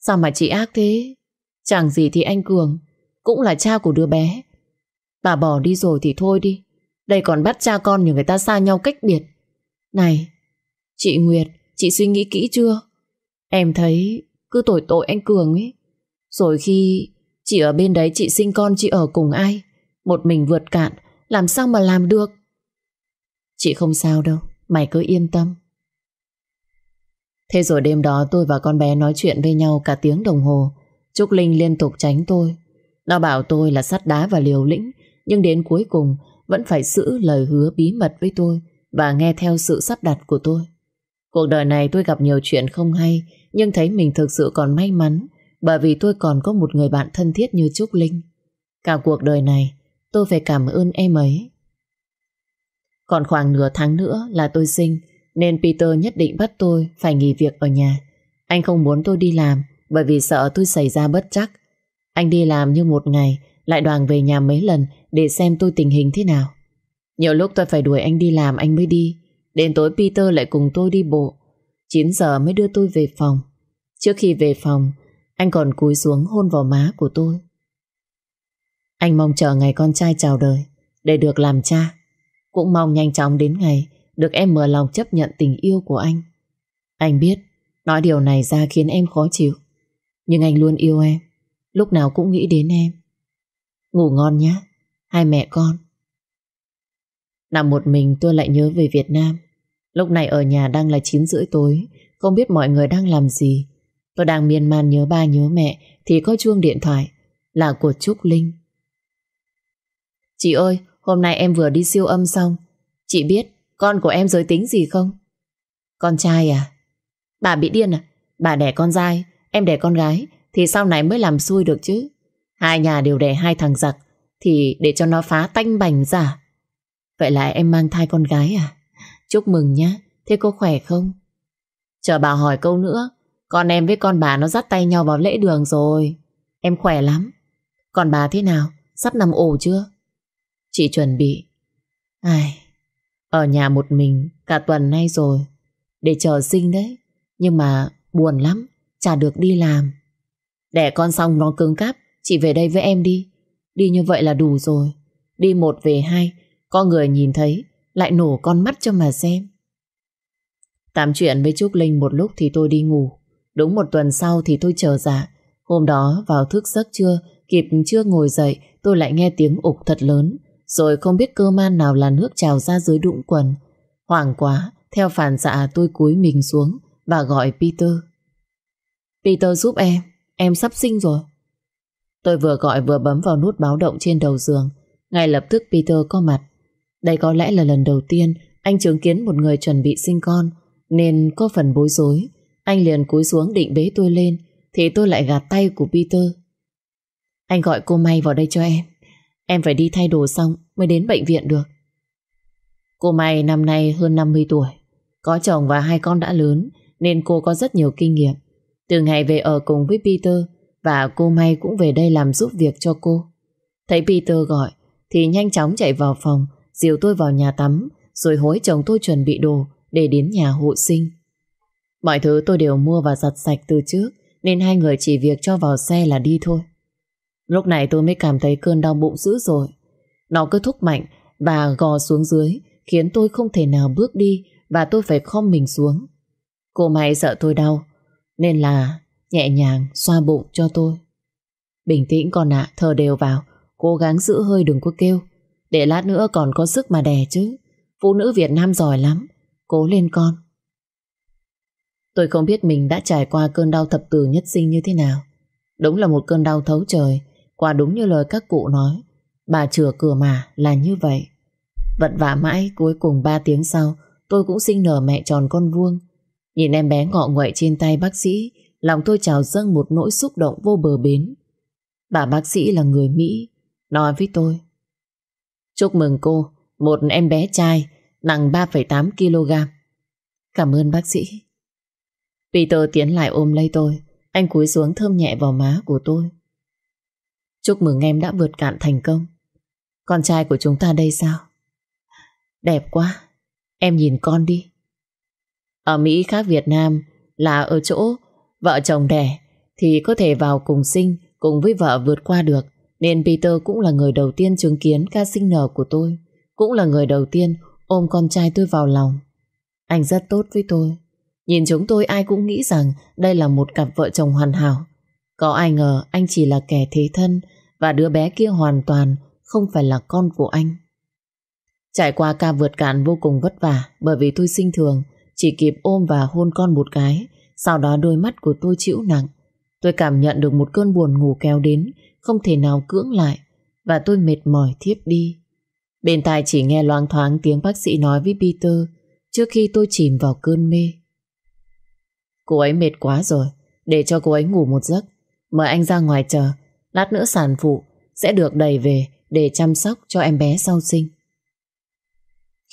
Sao mà chị ác thế? Chẳng gì thì anh Cường cũng là cha của đứa bé. Bà bỏ đi rồi thì thôi đi. Đây còn bắt cha con như người ta xa nhau cách biệt. Này, chị Nguyệt, chị suy nghĩ kỹ chưa? Em thấy cứ tội tội anh Cường ấy. Rồi khi chị ở bên đấy chị sinh con chị ở cùng ai? Một mình vượt cạn, làm sao mà làm được? Chị không sao đâu, mày cứ yên tâm. Thế rồi đêm đó tôi và con bé nói chuyện với nhau cả tiếng đồng hồ. Trúc Linh liên tục tránh tôi. Nó bảo tôi là sắt đá và liều lĩnh, nhưng đến cuối cùng vẫn phải giữ lời hứa bí mật với tôi và nghe theo sự sắp đặt của tôi. Cuộc đời này tôi gặp nhiều chuyện không hay, nhưng thấy mình thực sự còn may mắn bởi vì tôi còn có một người bạn thân thiết như Trúc Linh. Cả cuộc đời này, tôi phải cảm ơn em ấy. Còn khoảng nửa tháng nữa là tôi sinh, nên Peter nhất định bắt tôi phải nghỉ việc ở nhà. Anh không muốn tôi đi làm bởi vì sợ tôi xảy ra bất chắc. Anh đi làm như một ngày, lại đoàn về nhà mấy lần để xem tôi tình hình thế nào. Nhiều lúc tôi phải đuổi anh đi làm anh mới đi. Đến tối Peter lại cùng tôi đi bộ. 9 giờ mới đưa tôi về phòng. Trước khi về phòng, anh còn cúi xuống hôn vào má của tôi. Anh mong chờ ngày con trai chào đời để được làm cha. Cũng mong nhanh chóng đến ngày được em mở lòng chấp nhận tình yêu của anh. Anh biết nói điều này ra khiến em khó chịu. Nhưng anh luôn yêu em. Lúc nào cũng nghĩ đến em. Ngủ ngon nhé. Hai mẹ con. Nằm một mình tôi lại nhớ về Việt Nam. Lúc này ở nhà đang là 9 rưỡi tối. Không biết mọi người đang làm gì. Tôi đang miên man nhớ ba nhớ mẹ thì có chuông điện thoại là của Trúc Linh. Chị ơi, hôm nay em vừa đi siêu âm xong. Chị biết con của em giới tính gì không? Con trai à? Bà bị điên à? Bà đẻ con trai, em đẻ con gái, thì sau này mới làm xui được chứ. Hai nhà đều đẻ hai thằng giặc, thì để cho nó phá tanh bành giả. Vậy là em mang thai con gái à? Chúc mừng nhá. Thế cô khỏe không? Chờ bà hỏi câu nữa. Con em với con bà nó dắt tay nhau vào lễ đường rồi. Em khỏe lắm. Còn bà thế nào? Sắp nằm ổ chưa? Chị chuẩn bị. Ai... Ở nhà một mình cả tuần nay rồi. Để chờ sinh đấy. Nhưng mà buồn lắm. Chả được đi làm. Đẻ con xong nó cứng cáp. Chị về đây với em đi. Đi như vậy là đủ rồi. Đi một về hai. Có người nhìn thấy lại nổ con mắt cho mà xem. Tám chuyện với Trúc Linh một lúc thì tôi đi ngủ. Đúng một tuần sau thì tôi chờ dạ. Hôm đó vào thức giấc trưa, kịp chưa ngồi dậy, tôi lại nghe tiếng ục thật lớn. Rồi không biết cơ man nào là nước trào ra dưới đũng quần. Hoảng quá, theo phản dạ tôi cúi mình xuống và gọi Peter. Peter giúp em, em sắp sinh rồi. Tôi vừa gọi vừa bấm vào nút báo động trên đầu giường. Ngay lập tức Peter có mặt. Đây có lẽ là lần đầu tiên anh chứng kiến một người chuẩn bị sinh con nên có phần bối rối. Anh liền cúi xuống định bế tôi lên thì tôi lại gạt tay của Peter. Anh gọi cô May vào đây cho em. Em phải đi thay đồ xong mới đến bệnh viện được. Cô May năm nay hơn 50 tuổi. Có chồng và hai con đã lớn nên cô có rất nhiều kinh nghiệm. Từ ngày về ở cùng với Peter, và cô May cũng về đây làm giúp việc cho cô. Thấy Peter gọi, thì nhanh chóng chạy vào phòng, dìu tôi vào nhà tắm, rồi hối chồng tôi chuẩn bị đồ để đến nhà hộ sinh. Mọi thứ tôi đều mua và giặt sạch từ trước, nên hai người chỉ việc cho vào xe là đi thôi. Lúc này tôi mới cảm thấy cơn đau bụng dữ rồi. Nó cứ thúc mạnh và gò xuống dưới, khiến tôi không thể nào bước đi và tôi phải khom mình xuống. Cô May sợ tôi đau nên là nhẹ nhàng xoa bụng cho tôi. Bình tĩnh con ạ, thở đều vào, cố gắng giữ hơi đừng có kêu. Để lát nữa còn có sức mà đè chứ. Phụ nữ Việt Nam giỏi lắm. Cố lên con. Tôi không biết mình đã trải qua cơn đau thập tử nhất sinh như thế nào. Đúng là một cơn đau thấu trời. Quả đúng như lời các cụ nói. Bà chừa cửa mà là như vậy. Vật vả mãi cuối cùng 3 tiếng sau tôi cũng sinh nở mẹ tròn con vuông. Nhìn em bé ngọ nguậy trên tay bác sĩ lòng tôi trào dâng một nỗi xúc động vô bờ bến. Bà bác sĩ là người Mỹ nói với tôi Chúc mừng cô, một em bé trai nặng 3,8 kg. Cảm ơn bác sĩ. Peter tiến lại ôm lấy tôi, anh cúi xuống thơm nhẹ vào má của tôi. Chúc mừng em đã vượt cạn thành công. Con trai của chúng ta đây sao? Đẹp quá, em nhìn con đi. Ở Mỹ khác Việt Nam là ở chỗ vợ chồng đẻ thì có thể vào cùng sinh, cùng với vợ vượt qua được. Nên Peter cũng là người đầu tiên chứng kiến ca sinh nở của tôi, Cũng là người đầu tiên ôm con trai tôi vào lòng. Anh rất tốt với tôi. Nhìn chúng tôi, ai cũng nghĩ rằng Đây là một cặp vợ chồng hoàn hảo. Có ai ngờ anh chỉ là kẻ thế thân Và đứa bé kia hoàn toàn Không phải là con của anh. Trải qua ca vượt cạn vô cùng vất vả Bởi vì tôi sinh thường chỉ kịp ôm và hôn con một cái Sau đó đôi mắt của tôi chịu nặng Tôi cảm nhận được một cơn buồn ngủ kéo đến không thể nào cưỡng lại và tôi mệt mỏi thiếp đi. Bên tai chỉ nghe loang thoáng tiếng bác sĩ nói với Peter trước khi tôi chìm vào cơn mê. Cô ấy mệt quá rồi, để cho cô ấy ngủ một giấc. Mời anh ra ngoài chờ, lát nữa sản phụ sẽ được đẩy về để chăm sóc cho em bé sau sinh.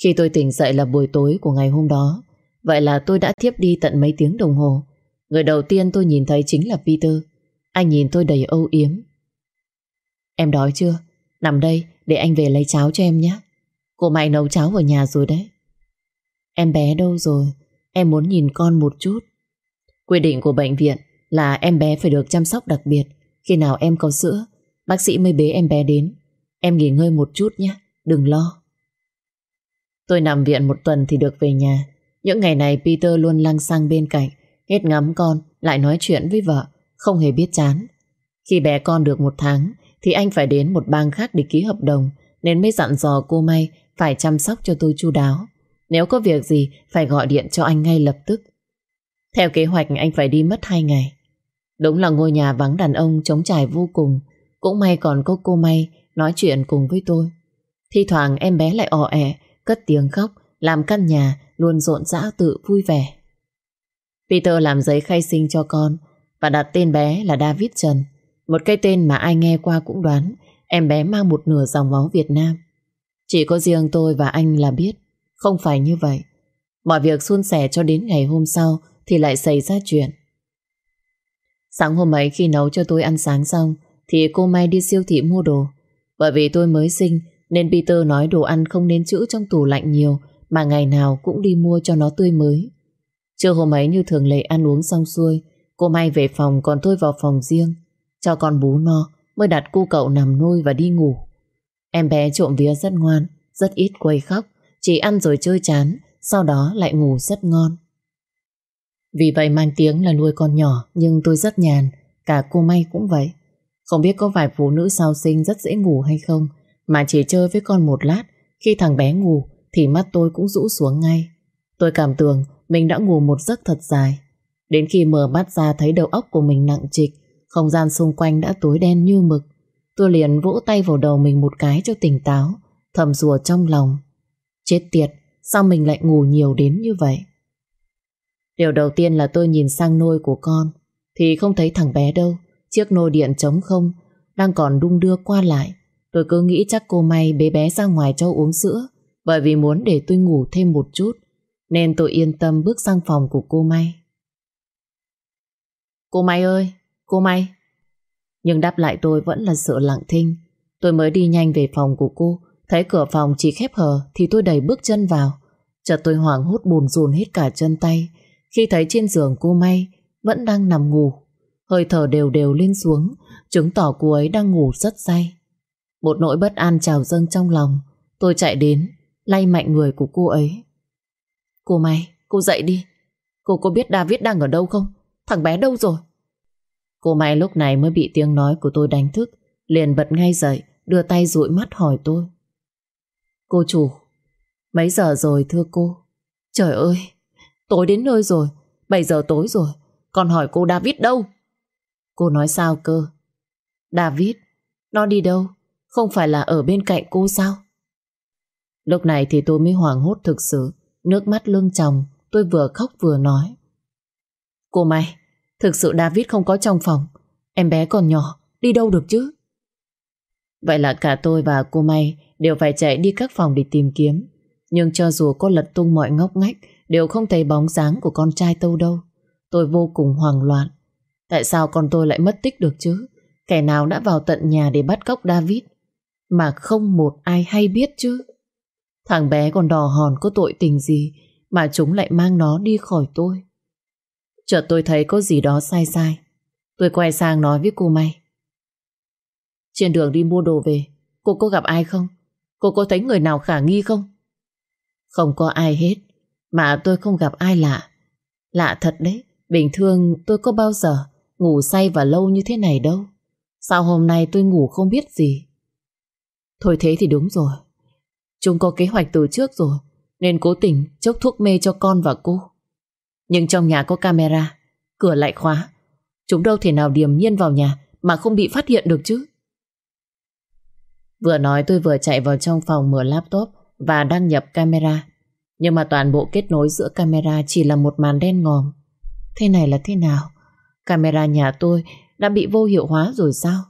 Khi tôi tỉnh dậy là buổi tối của ngày hôm đó, vậy là tôi đã thiếp đi tận mấy tiếng đồng hồ. Người đầu tiên tôi nhìn thấy chính là Peter. Anh nhìn tôi đầy âu yếm. Em đói chưa? Nằm đây để anh về lấy cháo cho em nhé. Cô mày nấu cháo ở nhà rồi đấy. Em bé đâu rồi? Em muốn nhìn con một chút. Quy định của bệnh viện là em bé phải được chăm sóc đặc biệt. Khi nào em có sữa, bác sĩ mới bế em bé đến. Em nghỉ ngơi một chút nhé, đừng lo. Tôi nằm viện một tuần thì được về nhà. Những ngày này Peter luôn lăng sang bên cạnh, hết ngắm con, lại nói chuyện với vợ, không hề biết chán. Khi bé con được một tháng, thì anh phải đến một bang khác để ký hợp đồng, nên mới dặn dò cô May phải chăm sóc cho tôi chu đáo. Nếu có việc gì, phải gọi điện cho anh ngay lập tức. Theo kế hoạch anh phải đi mất hai ngày. Đúng là ngôi nhà vắng đàn ông trống trải vô cùng. Cũng may còn có cô May nói chuyện cùng với tôi. Thi thoảng em bé lại ò ẹ, cất tiếng khóc, làm căn nhà luôn rộn rã tự vui vẻ. Peter làm giấy khai sinh cho con và đặt tên bé là David Trần. Một cái tên mà ai nghe qua cũng đoán em bé mang một nửa dòng máu Việt Nam. Chỉ có riêng tôi và anh là biết, không phải như vậy. Mọi việc suôn sẻ cho đến ngày hôm sau thì lại xảy ra chuyện. Sáng hôm ấy khi nấu cho tôi ăn sáng xong thì cô May đi siêu thị mua đồ. Bởi vì tôi mới sinh nên Peter nói đồ ăn không nên trữ trong tủ lạnh nhiều mà ngày nào cũng đi mua cho nó tươi mới. Trưa hôm ấy như thường lệ ăn uống xong xuôi cô May về phòng còn tôi vào phòng riêng cho con bú no mới đặt cu cậu nằm nuôi và đi ngủ. Em bé trộm vía rất ngoan, rất ít quấy khóc, chỉ ăn rồi chơi chán, sau đó lại ngủ rất ngon. Vì vậy mang tiếng là nuôi con nhỏ nhưng tôi rất nhàn, cả cô May cũng vậy. Không biết có vài phụ nữ sau sinh rất dễ ngủ hay không, mà chỉ chơi với con một lát, khi thằng bé ngủ thì mắt tôi cũng rũ xuống ngay. Tôi cảm tưởng mình đã ngủ một giấc thật dài. Đến khi mở mắt ra thấy đầu óc của mình nặng trịch, không gian xung quanh đã tối đen như mực. Tôi liền vỗ tay vào đầu mình một cái cho tỉnh táo, thầm rùa trong lòng. Chết tiệt, sao mình lại ngủ nhiều đến như vậy? Điều đầu tiên là tôi nhìn sang nôi của con, thì không thấy thằng bé đâu. Chiếc nôi điện trống không, đang còn đung đưa qua lại. Tôi cứ nghĩ chắc cô may bế bé ra ngoài cho uống sữa, bởi vì muốn để tôi ngủ thêm một chút. Nên tôi yên tâm bước sang phòng của cô May. Cô May ơi, cô May. Nhưng đáp lại tôi vẫn là sự lặng thinh. Tôi mới đi nhanh về phòng của cô, thấy cửa phòng chỉ khép hờ thì tôi đẩy bước chân vào. Chợt tôi hoảng hốt bùn rùn hết cả chân tay khi thấy trên giường cô May vẫn đang nằm ngủ. Hơi thở đều đều lên xuống, chứng tỏ cô ấy đang ngủ rất say. Một nỗi bất an trào dâng trong lòng. Tôi chạy đến, lay mạnh người của cô ấy. Cô May, cô dậy đi. Cô có biết David đang ở đâu không? Thằng bé đâu rồi? Cô May lúc này mới bị tiếng nói của tôi đánh thức, liền bật ngay dậy, đưa tay dụi mắt hỏi tôi. Cô chủ, mấy giờ rồi thưa cô? Trời ơi, tối đến nơi rồi, 7 giờ tối rồi, còn hỏi cô David đâu? Cô nói sao cơ? David, nó đi đâu? Không phải là ở bên cạnh cô sao? Lúc này thì tôi mới hoảng hốt thực sự, nước mắt lưng tròng, tôi vừa khóc vừa nói. Cô May, thực sự David không có trong phòng, em bé còn nhỏ, đi đâu được chứ? Vậy là cả tôi và cô May đều phải chạy đi các phòng để tìm kiếm. Nhưng cho dù có lật tung mọi ngóc ngách, đều không thấy bóng dáng của con trai tâu đâu. Tôi vô cùng hoang loạn. Tại sao con tôi lại mất tích được chứ? Kẻ nào đã vào tận nhà để bắt cóc David? Mà không một ai hay biết chứ. Thằng bé còn đỏ hòn có tội tình gì mà chúng lại mang nó đi khỏi tôi. Chợt tôi thấy có gì đó sai sai. Tôi quay sang nói với cô May. Trên đường đi mua đồ về, cô có gặp ai không? Cô có thấy người nào khả nghi không? Không có ai hết, mà tôi không gặp ai lạ. Lạ thật đấy, bình thường tôi có bao giờ ngủ say và lâu như thế này đâu. Sao hôm nay tôi ngủ không biết gì? Thôi thế thì đúng rồi. Chúng có kế hoạch từ trước rồi, nên cố tình chốc thuốc mê cho con và cô. Nhưng trong nhà có camera, cửa lại khóa. Chúng đâu thể nào điềm nhiên vào nhà mà không bị phát hiện được chứ. Vừa nói tôi vừa chạy vào trong phòng mở laptop và đăng nhập camera. Nhưng mà toàn bộ kết nối giữa camera chỉ là một màn đen ngòm. Thế này là thế nào? Camera nhà tôi đã bị vô hiệu hóa rồi sao?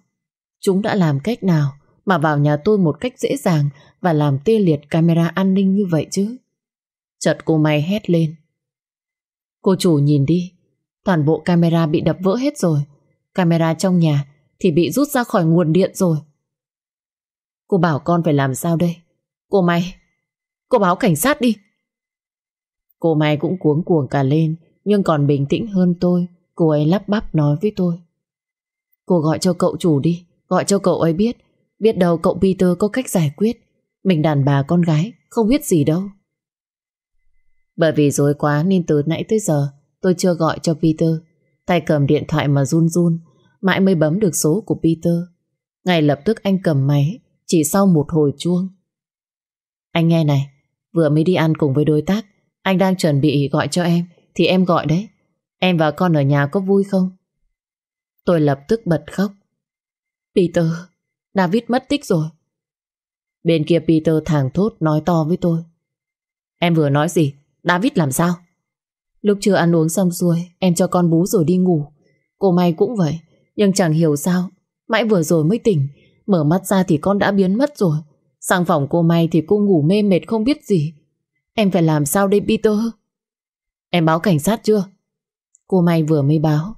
Chúng đã làm cách nào mà vào nhà tôi một cách dễ dàng và làm tê liệt camera an ninh như vậy chứ? Chợt cô mày hét lên. Cô chủ nhìn đi, Toàn bộ camera bị đập vỡ hết rồi. Camera trong nhà thì bị rút ra khỏi nguồn điện rồi. Cô bảo con phải làm sao đây? Cô mày, cô báo cảnh sát đi. Cô mày cũng cuống cuồng cả lên, nhưng còn bình tĩnh hơn tôi. Cô ấy lắp bắp nói với tôi. Cô gọi cho cậu chủ đi, gọi cho cậu ấy biết. Biết đâu cậu Peter có cách giải quyết. Mình đàn bà con gái, không biết gì đâu. Bởi vì dối quá nên từ nãy tới giờ tôi chưa gọi cho Peter. Tay cầm điện thoại mà run run, mãi mới bấm được số của Peter. Ngay lập tức anh cầm máy, chỉ sau một hồi chuông. Anh nghe này, vừa mới đi ăn cùng với đối tác, anh đang chuẩn bị gọi cho em, thì em gọi đấy. Em và con ở nhà có vui không? Tôi lập tức bật khóc. Peter, David mất tích rồi. Bên kia Peter thàng thốt nói to với tôi. Em vừa nói gì? David làm sao? Lúc chưa ăn uống xong xuôi, em cho con bú rồi đi ngủ. Cô may cũng vậy, nhưng chẳng hiểu sao. Mãi vừa rồi mới tỉnh, mở mắt ra thì con đã biến mất rồi. Sang phòng cô may thì cô ngủ mê mệt không biết gì. Em phải làm sao đây Peter? Em báo cảnh sát chưa? Cô may vừa mới báo.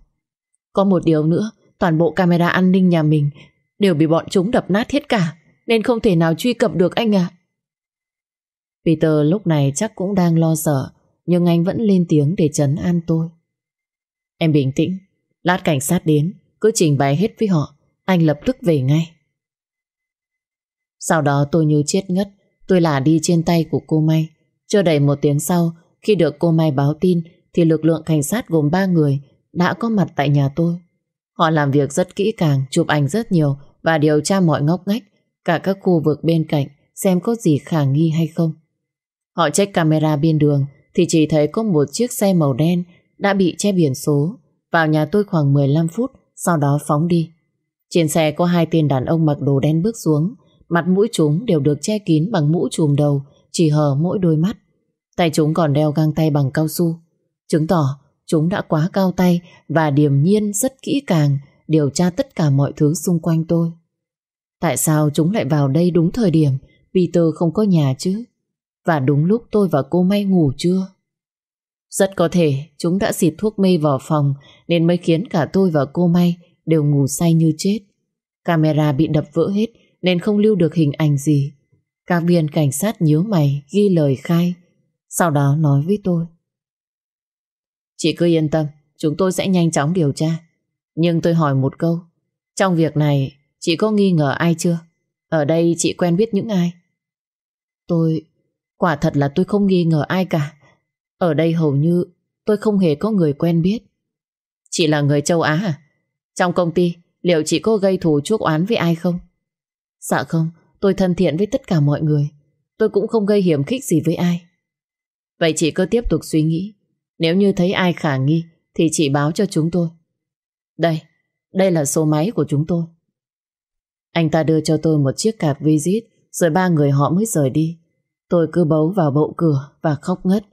Có một điều nữa, toàn bộ camera an ninh nhà mình đều bị bọn chúng đập nát hết cả, nên không thể nào truy cập được anh ạ. Peter lúc này chắc cũng đang lo sợ, nhưng anh vẫn lên tiếng để trấn an tôi. Em bình tĩnh, lát cảnh sát đến, cứ trình bày hết với họ, anh lập tức về ngay. Sau đó tôi như chết ngất, tôi là đi trên tay của cô May. Chưa đầy một tiếng sau, khi được cô May báo tin, thì lực lượng cảnh sát gồm ba người đã có mặt tại nhà tôi. Họ làm việc rất kỹ càng, chụp ảnh rất nhiều và điều tra mọi ngóc ngách, cả các khu vực bên cạnh xem có gì khả nghi hay không. Họ check camera bên đường thì chỉ thấy có một chiếc xe màu đen đã bị che biển số vào nhà tôi khoảng 15 phút sau đó phóng đi. Trên xe có hai tên đàn ông mặc đồ đen bước xuống mặt mũi chúng đều được che kín bằng mũ trùm đầu chỉ hờ mỗi đôi mắt. Tay chúng còn đeo găng tay bằng cao su chứng tỏ chúng đã quá cao tay và điềm nhiên rất kỹ càng điều tra tất cả mọi thứ xung quanh tôi. Tại sao chúng lại vào đây đúng thời điểm Peter không có nhà chứ? Và đúng lúc tôi và cô May ngủ chưa? Rất có thể chúng đã xịt thuốc mê vào phòng nên mới khiến cả tôi và cô May đều ngủ say như chết. Camera bị đập vỡ hết nên không lưu được hình ảnh gì. Các viên cảnh sát nhíu mày ghi lời khai sau đó nói với tôi. Chị cứ yên tâm, chúng tôi sẽ nhanh chóng điều tra. Nhưng tôi hỏi một câu, trong việc này chị có nghi ngờ ai chưa? Ở đây chị quen biết những ai? Tôi, quả thật là tôi không nghi ngờ ai cả. Ở đây hầu như tôi không hề có người quen biết. Chị là người châu Á à? Trong công ty, liệu chị có gây thù chuốc oán với ai không? Dạ không, tôi thân thiện với tất cả mọi người. Tôi cũng không gây hiểm khích gì với ai. Vậy chị cứ tiếp tục suy nghĩ. Nếu như thấy ai khả nghi thì chị báo cho chúng tôi. Đây, đây là số máy của chúng tôi. Anh ta đưa cho tôi một chiếc card visit rồi ba người họ mới rời đi. Tôi cứ bấu vào bậu cửa và khóc ngất.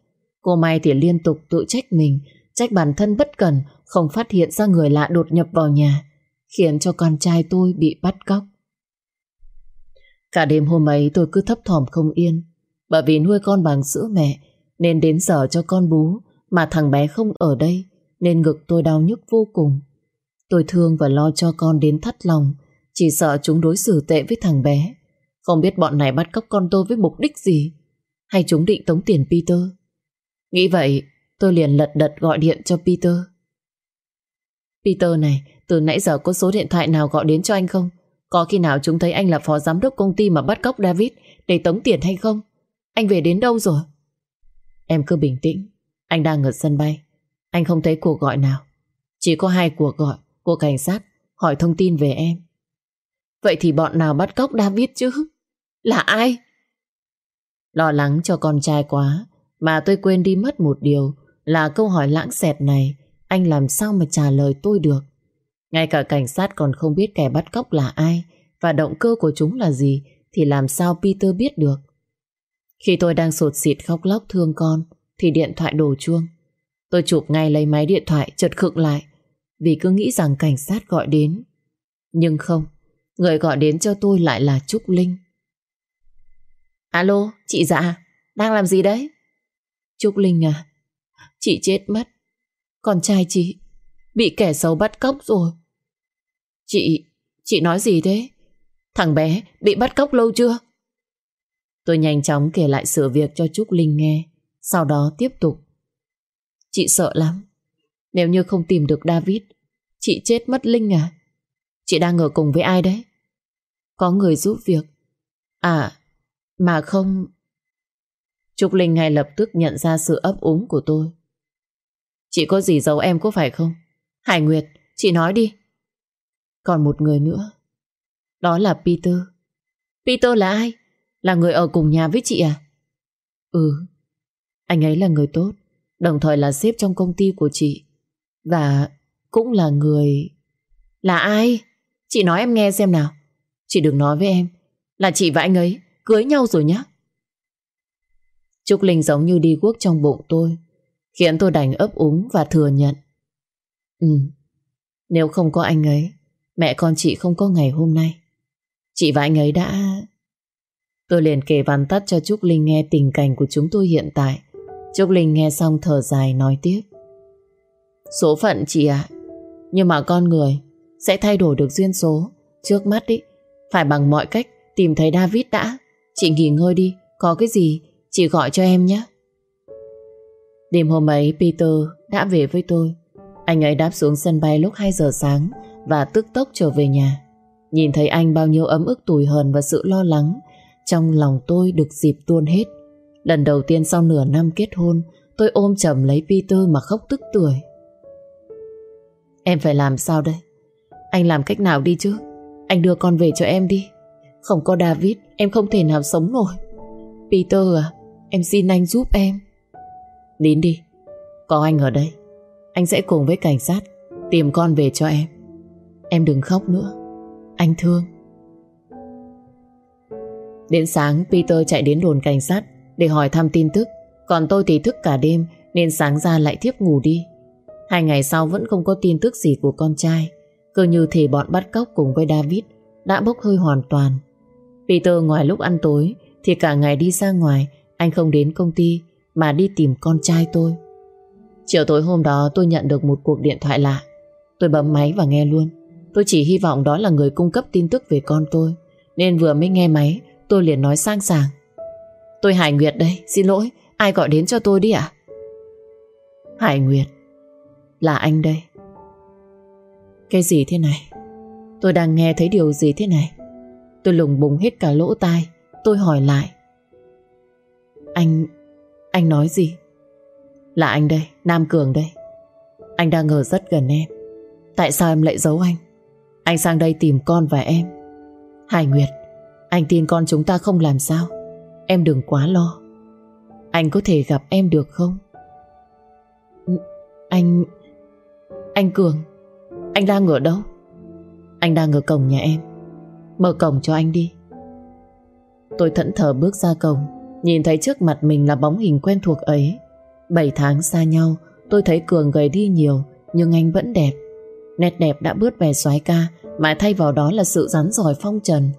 Cô Mai thì liên tục tự trách mình, trách bản thân bất cần không phát hiện ra người lạ đột nhập vào nhà, khiến cho con trai tôi bị bắt cóc. Cả đêm hôm ấy tôi cứ thấp thỏm không yên, bởi vì nuôi con bằng sữa mẹ nên đến giờ cho con bú mà thằng bé không ở đây nên ngực tôi đau nhức vô cùng. Tôi thương và lo cho con đến thắt lòng, chỉ sợ chúng đối xử tệ với thằng bé. Không biết bọn này bắt cóc con tôi với mục đích gì, hay chúng định tống tiền Peter. Nghĩ vậy, tôi liền lật đật gọi điện cho Peter. Peter này, từ nãy giờ có số điện thoại nào gọi đến cho anh không? Có khi nào chúng thấy anh là phó giám đốc công ty mà bắt cóc David để tống tiền hay không? Anh về đến đâu rồi? Em cứ bình tĩnh. Anh đang ở sân bay. Anh không thấy cuộc gọi nào. Chỉ có hai cuộc gọi của cảnh sát, hỏi thông tin về em. Vậy thì bọn nào bắt cóc David chứ? Là ai? Lo lắng cho con trai quá, mà tôi quên đi mất một điều là câu hỏi lãng xẹt này anh làm sao mà trả lời tôi được. Ngay cả cảnh sát còn không biết kẻ bắt cóc là ai và động cơ của chúng là gì thì làm sao Peter biết được. Khi tôi đang sụt xịt khóc lóc thương con thì điện thoại đổ chuông. Tôi chụp ngay lấy máy điện thoại chợt khựng lại vì cứ nghĩ rằng cảnh sát gọi đến. Nhưng không, người gọi đến cho tôi lại là Trúc Linh. Alo, chị dạ, đang làm gì đấy? Trúc Linh à, chị chết mất. Con trai chị, bị kẻ xấu bắt cóc rồi. Chị, chị nói gì thế? Thằng bé bị bắt cóc lâu chưa? Tôi nhanh chóng kể lại sự việc cho Trúc Linh nghe, sau đó tiếp tục. Chị sợ lắm. Nếu như không tìm được David, chị chết mất Linh à? Chị đang ở cùng với ai đấy? Có người giúp việc. À, mà không... Trúc Linh ngay lập tức nhận ra sự ấp úng của tôi. Chị có gì giấu em có phải không? Hải Nguyệt, chị nói đi. Còn một người nữa. Đó là Peter. Peter là ai? Là người ở cùng nhà với chị à? Ừ. Anh ấy là người tốt. Đồng thời là sếp trong công ty của chị. Và cũng là người... Là ai? Chị nói em nghe xem nào. Chị đừng nói với em là chị và anh ấy cưới nhau rồi nhá. Trúc Linh giống như đi guốc trong bụng tôi khiến tôi đành ấp úng và thừa nhận. Ừ, nếu không có anh ấy mẹ con chị không có ngày hôm nay. Chị và anh ấy đã... Tôi liền kể vắn tắt cho Trúc Linh nghe tình cảnh của chúng tôi hiện tại. Trúc Linh nghe xong thở dài nói tiếp. Số phận chị ạ. Nhưng mà con người sẽ thay đổi được duyên số. Trước mắt ý, phải bằng mọi cách tìm thấy David đã. Chị nghỉ ngơi đi, có cái gì chị gọi cho em nhé. Đêm hôm ấy Peter đã về với tôi. Anh ấy đáp xuống sân bay lúc 2 giờ sáng và tức tốc trở về nhà. Nhìn thấy anh bao nhiêu ấm ức tủi hờn và sự lo lắng trong lòng tôi được dịp tuôn hết. Lần đầu tiên sau nửa năm kết hôn tôi ôm chầm lấy Peter mà khóc tức tuổi. Em phải làm sao đây? Anh làm cách nào đi chứ? Anh đưa con về cho em đi. Không có David, em không thể nào sống nổi. Peter à, em xin anh giúp em. Đến đi, có anh ở đây. Anh sẽ cùng với cảnh sát tìm con về cho em. Em đừng khóc nữa. Anh thương. Đến sáng, Peter chạy đến đồn cảnh sát để hỏi thăm tin tức. Còn tôi thì thức cả đêm nên sáng ra lại tiếp ngủ đi. Hai ngày sau vẫn không có tin tức gì của con trai. Cứ như thể bọn bắt cóc cùng với David đã bốc hơi hoàn toàn. Peter ngoài lúc ăn tối thì cả ngày đi ra ngoài anh không đến công ty mà đi tìm con trai tôi. Chiều tối hôm đó tôi nhận được một cuộc điện thoại lạ. Tôi bấm máy và nghe luôn. Tôi chỉ hy vọng đó là người cung cấp tin tức về con tôi. Nên vừa mới nghe máy tôi liền nói sang sàng. Tôi Hải Nguyệt đây, xin lỗi, ai gọi đến cho tôi đi ạ? Hải Nguyệt, là anh đây. Cái gì thế này? Tôi đang nghe thấy điều gì thế này? Tôi lùng bùng hết cả lỗ tai. Tôi hỏi lại. Anh... anh nói gì? Là anh đây, Nam Cường đây. Anh đang ở rất gần em. Tại sao em lại giấu anh? Anh sang đây tìm con và em. Hải Nguyệt, anh tin con chúng ta không làm sao. Em đừng quá lo. Anh có thể gặp em được không? Anh... Anh Cường, anh đang ở đâu? Anh đang ở cổng nhà em. Mở cổng cho anh đi. Tôi thẫn thờ bước ra cổng, nhìn thấy trước mặt mình là bóng hình quen thuộc ấy. Bảy tháng xa nhau, tôi thấy Cường gầy đi nhiều, nhưng anh vẫn đẹp. Nét đẹp đã bớt về xoái ca, mà thay vào đó là sự rắn giỏi phong trần.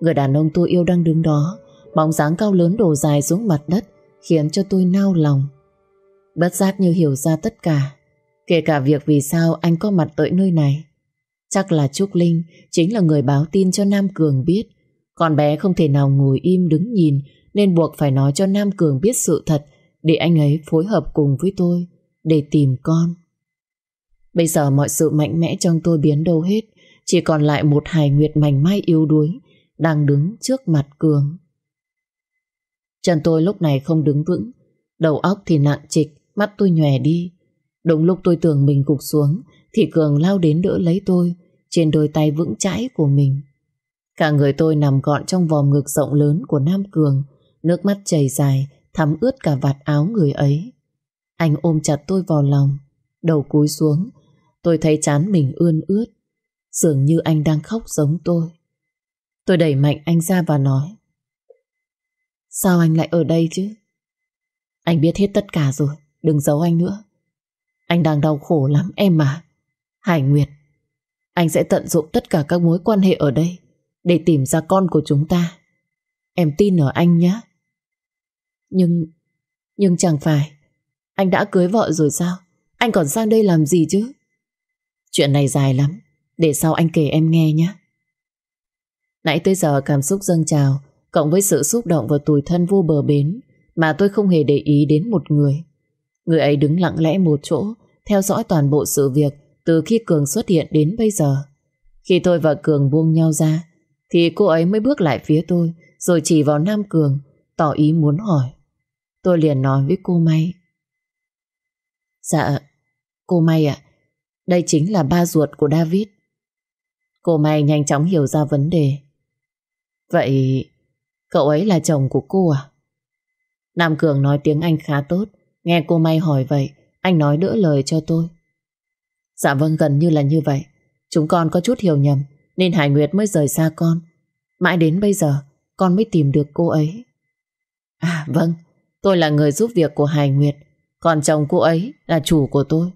Người đàn ông tôi yêu đang đứng đó, bóng dáng cao lớn đổ dài xuống mặt đất, khiến cho tôi nao lòng. Bất giác như hiểu ra tất cả, kể cả việc vì sao anh có mặt tại nơi này. Chắc là Trúc Linh chính là người báo tin cho Nam Cường biết. Con bé không thể nào ngồi im đứng nhìn, nên buộc phải nói cho Nam Cường biết sự thật để anh ấy phối hợp cùng với tôi để tìm con. Bây giờ mọi sự mạnh mẽ trong tôi biến đâu hết, chỉ còn lại một hài nguyệt mảnh mai yếu đuối đang đứng trước mặt Cường. Chân tôi lúc này không đứng vững, đầu óc thì nặng trịch, mắt tôi nhòe đi. Đúng lúc tôi tưởng mình gục xuống thì Cường lao đến đỡ lấy tôi trên đôi tay vững chãi của mình. Cả người tôi nằm gọn trong vòng ngực rộng lớn của Nam Cường, nước mắt chảy dài, thấm ướt cả vạt áo người ấy. Anh ôm chặt tôi vào lòng, đầu cúi xuống, tôi thấy chán mình ươn ướt, dường như anh đang khóc giống tôi. Tôi đẩy mạnh anh ra và nói Sao anh lại ở đây chứ? Anh biết hết tất cả rồi, đừng giấu anh nữa. Anh đang đau khổ lắm em mà. Hải Nguyệt, anh sẽ tận dụng tất cả các mối quan hệ ở đây để tìm ra con của chúng ta. Em tin ở anh nhé. Nhưng, nhưng chẳng phải, anh đã cưới vợ rồi sao? Anh còn sang đây làm gì chứ? Chuyện này dài lắm Để sau anh kể em nghe nhé Nãy tới giờ cảm xúc dâng trào Cộng với sự xúc động và tủi thân vô bờ bến Mà tôi không hề để ý đến một người Người ấy đứng lặng lẽ một chỗ, Theo dõi toàn bộ sự việc Từ khi Cường xuất hiện đến bây giờ. Khi tôi và Cường buông nhau ra, Thì cô ấy mới bước lại phía tôi, Rồi chỉ vào Nam Cường, Tỏ ý muốn hỏi. Tôi liền nói với cô May. Dạ Cô May ạ, Đây chính là ba ruột của David. Cô May nhanh chóng hiểu ra vấn đề. Vậy, cậu ấy là chồng của cô à? Nam Cường nói tiếng Anh khá tốt Nghe cô May hỏi vậy, Anh nói đỡ lời cho tôi. Dạ vâng gần như là như vậy. Chúng con có chút hiểu nhầm, Nên Hải Nguyệt mới rời xa con. Mãi đến bây giờ, con mới tìm được cô ấy. À vâng Tôi là người giúp việc của Hải Nguyệt, Còn chồng cô ấy là chủ của tôi.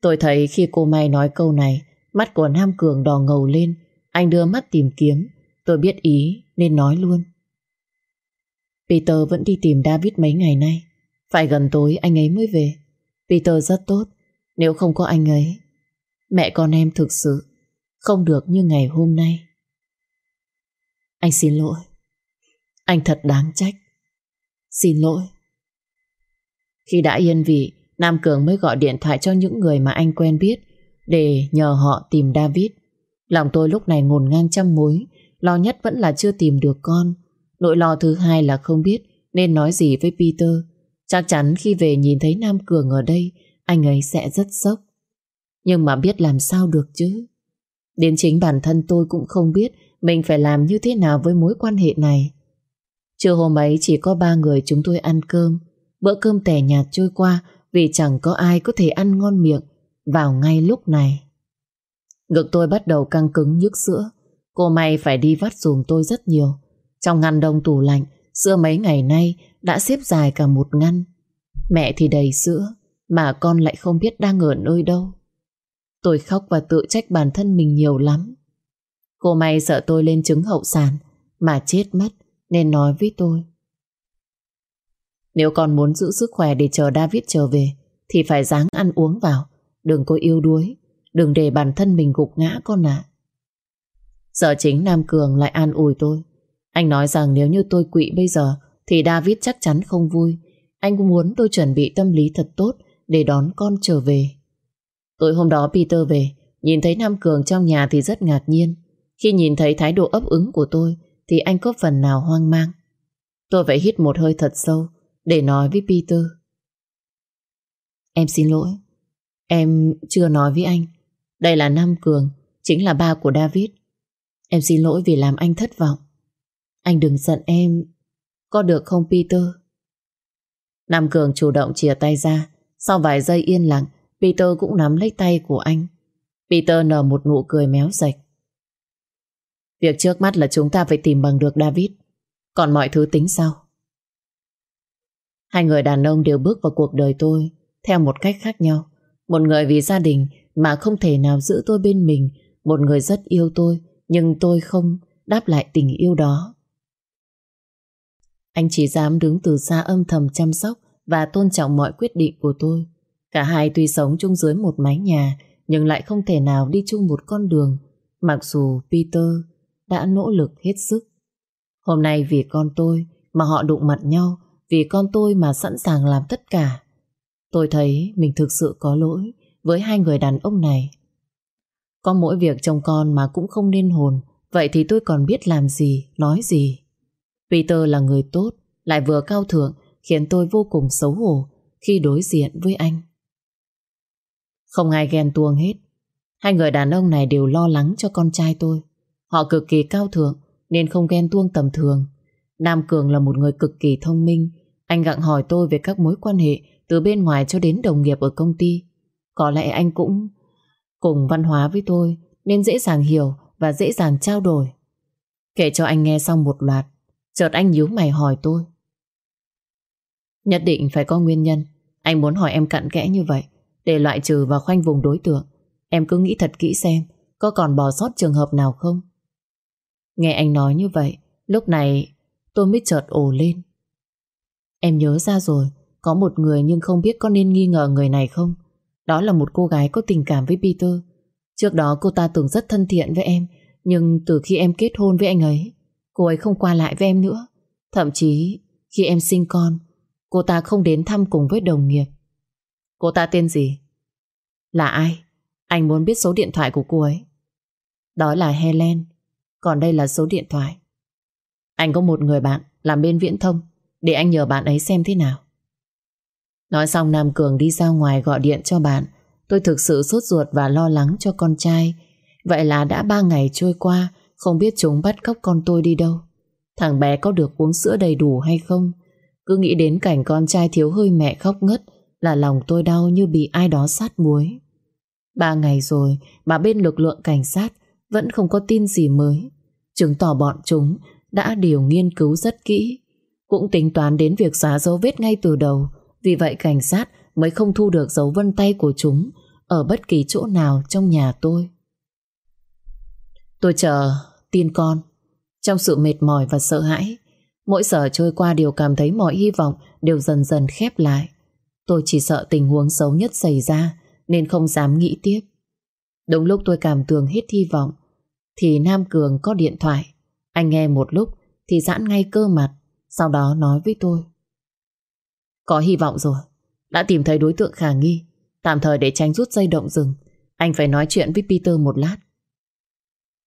Tôi thấy khi cô May nói câu này, Mắt của Nam Cường đỏ ngầu lên, Anh đưa mắt tìm kiếm, Tôi biết ý nên nói luôn. Peter vẫn đi tìm David mấy ngày nay. Phải gần tối anh ấy mới về. Peter rất tốt, Nếu không có anh ấy, Mẹ con em thực sự Không được như ngày hôm nay. Anh xin lỗi. Anh thật đáng trách. Xin lỗi. Khi đã yên vị, Nam Cường mới gọi điện thoại cho những người mà anh quen biết Để nhờ họ tìm David. Lòng tôi lúc này ngổn ngang trăm mối, Lo nhất vẫn là chưa tìm được con. Nỗi lo thứ hai là không biết Nên nói gì với Peter. Chắc chắn khi về nhìn thấy Nam Cường ở đây, Anh ấy sẽ rất sốc. Nhưng mà biết làm sao được chứ? Đến chính bản thân tôi cũng không biết Mình phải làm như thế nào với mối quan hệ này. Trưa hôm ấy chỉ có ba người chúng tôi ăn cơm. Bữa cơm tẻ nhạt trôi qua Vì chẳng có ai có thể ăn ngon miệng Vào ngay lúc này. Ngực tôi bắt đầu căng cứng nhức sữa Cô may phải đi vắt dùm tôi rất nhiều. Trong ngăn đông tủ lạnh Sữa mấy ngày nay đã xếp dài cả một ngăn. Mẹ thì đầy sữa, Mà con lại không biết đang ở nơi đâu. Tôi khóc và tự trách bản thân mình nhiều lắm. Cô may sợ tôi lên chứng hậu sản, Mà chết mất, Nên nói với tôi. Nếu con muốn giữ sức khỏe để chờ David trở về, Thì phải dáng ăn uống vào. Đừng có yêu đuối, Đừng để bản thân mình gục ngã con ạ. Giờ chính Nam Cường lại an ủi tôi. Anh nói rằng nếu như tôi quỵ bây giờ thì David chắc chắn không vui, Anh cũng muốn tôi chuẩn bị tâm lý thật tốt Để đón con trở về. Tối hôm đó Peter về, Nhìn thấy Nam Cường trong nhà thì rất ngạc nhiên. Khi nhìn thấy thái độ ấp ứng của tôi Thì anh có phần nào hoang mang. Tôi phải hít một hơi thật sâu Để nói với Peter. Em xin lỗi, Em chưa nói với anh. Đây là Nam Cường, Chính là ba của David. Em xin lỗi vì làm anh thất vọng. Anh đừng giận em có được không, Peter? Nam Cường chủ động chia tay ra. Sau vài giây yên lặng, Peter cũng nắm lấy tay của anh. Peter nở một nụ cười méo sạch Việc trước mắt là chúng ta phải tìm bằng được, David. Còn mọi thứ tính sau. Hai người đàn ông đều bước vào cuộc đời tôi, Theo một cách khác nhau. Một người vì gia đình Mà không thể nào giữ tôi bên mình. Một người rất yêu tôi, Nhưng tôi không đáp lại tình yêu đó. Anh chỉ dám đứng từ xa âm thầm chăm sóc Và tôn trọng mọi quyết định của tôi Cả hai tuy sống chung dưới một mái nhà nhưng lại không thể nào đi chung một con đường mặc dù Peter đã nỗ lực hết sức. Hôm nay vì con tôi mà họ đụng mặt nhau vì con tôi mà sẵn sàng làm tất cả. Tôi thấy mình thực sự có lỗi với hai người đàn ông này. Có mỗi việc chồng con mà cũng không nên hồn vậy thì tôi còn biết làm gì, nói gì. Peter là người tốt lại vừa cao thượng khiến tôi vô cùng xấu hổ khi đối diện với anh. Không ai ghen tuông hết. Hai người đàn ông này đều lo lắng cho con trai tôi. Họ cực kỳ cao thượng nên không ghen tuông tầm thường. Nam Cường là một người cực kỳ thông minh. Anh gặng hỏi tôi về các mối quan hệ từ bên ngoài cho đến đồng nghiệp ở công ty. Có lẽ anh cũng cùng văn hóa với tôi nên dễ dàng hiểu và dễ dàng trao đổi. Kể cho anh nghe xong một loạt, chợt anh nhíu mày hỏi tôi. Nhất định phải có nguyên nhân. Anh muốn hỏi em cặn kẽ như vậy để loại trừ và khoanh vùng đối tượng Em cứ nghĩ thật kỹ xem Có còn bỏ sót trường hợp nào không Nghe anh nói như vậy Lúc này tôi mới chợt ồ lên Em nhớ ra rồi Có một người nhưng không biết có nên nghi ngờ người này không Đó là một cô gái có tình cảm với Peter. Trước đó cô ta tưởng rất thân thiện với em, nhưng từ khi em kết hôn với anh ấy, cô ấy không qua lại với em nữa. Thậm chí khi em sinh con, cô ta không đến thăm cùng với đồng nghiệp. Cô ta tên gì? Là ai? Anh muốn biết số điện thoại của cô ấy. Đó là Helen, còn đây là số điện thoại. Anh có một người bạn làm bên viễn thông, để anh nhờ bạn ấy xem thế nào. Nói xong Nam Cường đi ra ngoài gọi điện cho bạn. Tôi thực sự sốt ruột và lo lắng cho con trai. Vậy là đã ba ngày trôi qua, không biết chúng bắt cóc con tôi đi đâu. Thằng bé có được uống sữa đầy đủ hay không? Cứ nghĩ đến cảnh con trai thiếu hơi mẹ khóc ngất là lòng tôi đau như bị ai đó sát muối. Ba ngày rồi, mà bên lực lượng cảnh sát vẫn không có tin gì mới. Chứng tỏ bọn chúng đã điều nghiên cứu rất kỹ. Cũng tính toán đến việc xóa dấu vết ngay từ đầu. Vì vậy cảnh sát mới không thu được dấu vân tay của chúng ở bất kỳ chỗ nào trong nhà tôi. Tôi chờ tin con trong sự mệt mỏi và sợ hãi. Mỗi giờ trôi qua đều cảm thấy mọi hy vọng đều dần dần khép lại. Tôi chỉ sợ tình huống xấu nhất xảy ra nên không dám nghĩ tiếp. Đúng lúc tôi cảm tưởng hết hy vọng, thì Nam Cường có điện thoại. Anh nghe một lúc thì giãn ngay cơ mặt, sau đó nói với tôi. Có hy vọng rồi. Đã tìm thấy đối tượng khả nghi. Tạm thời để tránh rút dây động rừng. Anh phải nói chuyện với Peter một lát.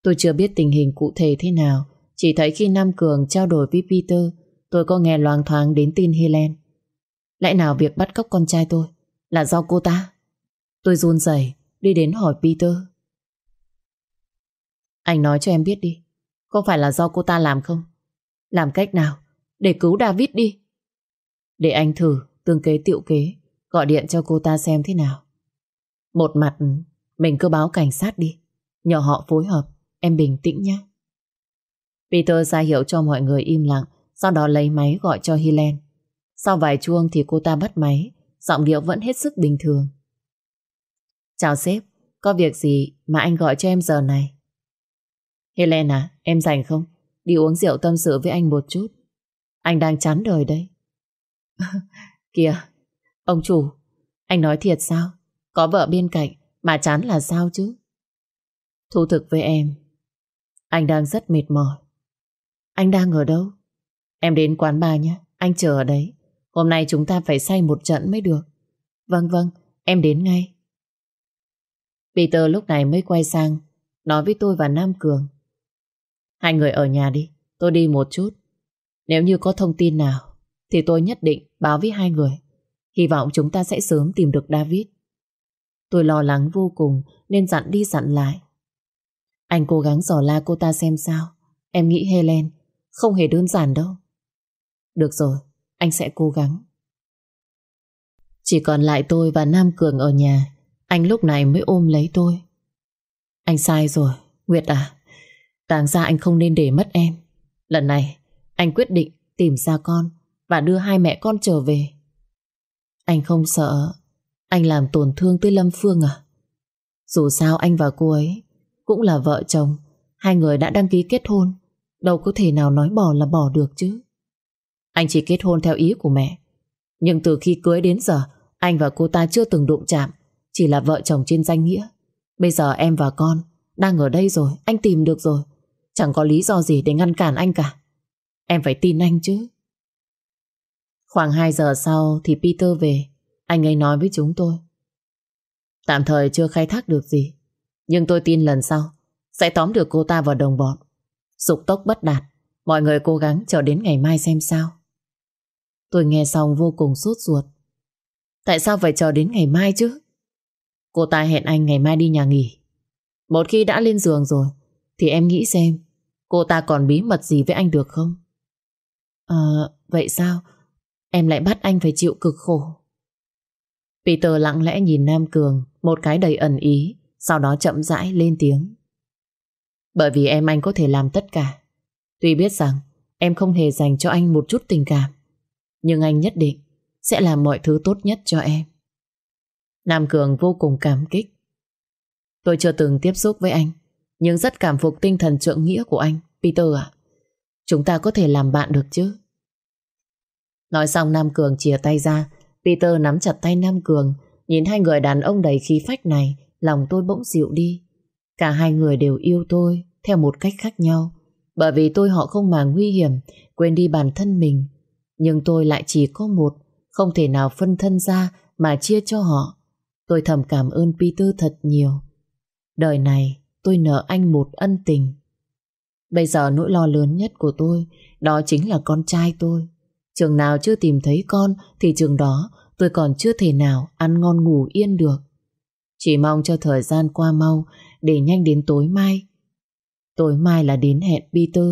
Tôi chưa biết tình hình cụ thể thế nào. Chỉ thấy khi Nam Cường trao đổi với Peter, tôi có nghe loang thoáng đến tin Helen. Lẽ nào việc bắt cóc con trai tôi là do cô ta? Tôi run rẩy đi đến hỏi Peter. Anh nói cho em biết đi. Có phải là do cô ta làm không? Làm cách nào? Để cứu David đi. Để anh thử tương kế tiệu kế gọi điện cho cô ta xem thế nào. Một mặt mình cứ báo cảnh sát đi. Nhờ họ phối hợp. Em bình tĩnh nhé. Peter ra hiệu cho mọi người im lặng sau đó lấy máy gọi cho Helen. Sau vài chuông thì cô ta bắt máy giọng điệu vẫn hết sức bình thường. Chào sếp, có việc gì mà anh gọi cho em giờ này? Helen à, em rảnh không? Đi uống rượu tâm sự với anh một chút. Anh đang chán đời đấy. Kìa, ông chủ, anh nói thiệt sao? Có vợ bên cạnh mà chán là sao chứ? Thu thực với em, anh đang rất mệt mỏi. Anh đang ở đâu? Em đến quán bar nhé, anh chờ ở đấy. Hôm nay chúng ta phải say một trận mới được. Vâng vâng, em đến ngay. Peter lúc này mới quay sang, nói với tôi và Nam Cường. Hai người ở nhà đi, tôi đi một chút. Nếu như có thông tin nào, thì tôi nhất định báo với hai người. Hy vọng chúng ta sẽ sớm tìm được David. Tôi lo lắng vô cùng nên dặn đi dặn lại. Anh cố gắng dò la cô ta xem sao. Em nghĩ Helen không hề đơn giản đâu. Được rồi, anh sẽ cố gắng. Chỉ còn lại tôi và Nam Cường ở nhà. Anh lúc này mới ôm lấy tôi. Anh sai rồi, Nguyệt à. Đáng ra anh không nên để mất em. Lần này, anh quyết định tìm ra con và đưa hai mẹ con trở về. Anh không sợ anh làm tổn thương tới Lâm Phương à? Dù sao anh và cô ấy cũng là vợ chồng, hai người đã đăng ký kết hôn, đâu có thể nào nói bỏ là bỏ được chứ. Anh chỉ kết hôn theo ý của mẹ, nhưng từ khi cưới đến giờ, anh và cô ta chưa từng đụng chạm, chỉ là vợ chồng trên danh nghĩa. Bây giờ em và con đang ở đây rồi, anh tìm được rồi. Chẳng có lý do gì để ngăn cản anh cả. Em phải tin anh chứ. Khoảng 2 giờ sau thì Peter về. Anh ấy nói với chúng tôi. Tạm thời chưa khai thác được gì. Nhưng tôi tin lần sau sẽ tóm được cô ta vào đồng bọn. Dục tốc bất đạt. Mọi người cố gắng chờ đến ngày mai xem sao. Tôi nghe xong vô cùng sốt ruột. Tại sao phải chờ đến ngày mai chứ? Cô ta hẹn anh ngày mai đi nhà nghỉ. Một khi đã lên giường rồi thì em nghĩ xem cô ta còn bí mật gì với anh được không? À, vậy sao? Em lại bắt anh phải chịu cực khổ. Peter lặng lẽ nhìn Nam Cường một cái đầy ẩn ý sau đó chậm rãi lên tiếng. Bởi vì em anh có thể làm tất cả. Tuy biết rằng em không hề dành cho anh một chút tình cảm nhưng anh nhất định sẽ làm mọi thứ tốt nhất cho em. Nam Cường vô cùng cảm kích. Tôi chưa từng tiếp xúc với anh nhưng rất cảm phục tinh thần trượng nghĩa của anh, Peter ạ. Chúng ta có thể làm bạn được chứ? Nói xong Nam Cường chìa tay ra, Peter nắm chặt tay Nam Cường, Nhìn hai người đàn ông đầy khí phách này, lòng tôi bỗng dịu đi. Cả hai người đều yêu tôi theo một cách khác nhau. Bởi vì tôi họ không màng nguy hiểm, quên đi bản thân mình. Nhưng tôi lại chỉ có một, không thể nào phân thân ra mà chia cho họ. Tôi thầm cảm ơn Peter thật nhiều. Đời này tôi nợ anh một ân tình. Bây giờ nỗi lo lớn nhất của tôi đó chính là con trai tôi. Trường nào chưa tìm thấy con thì trường đó tôi còn chưa thể nào ăn ngon ngủ yên được. Chỉ mong cho thời gian qua mau để nhanh đến tối mai. Tối mai là đến hẹn Peter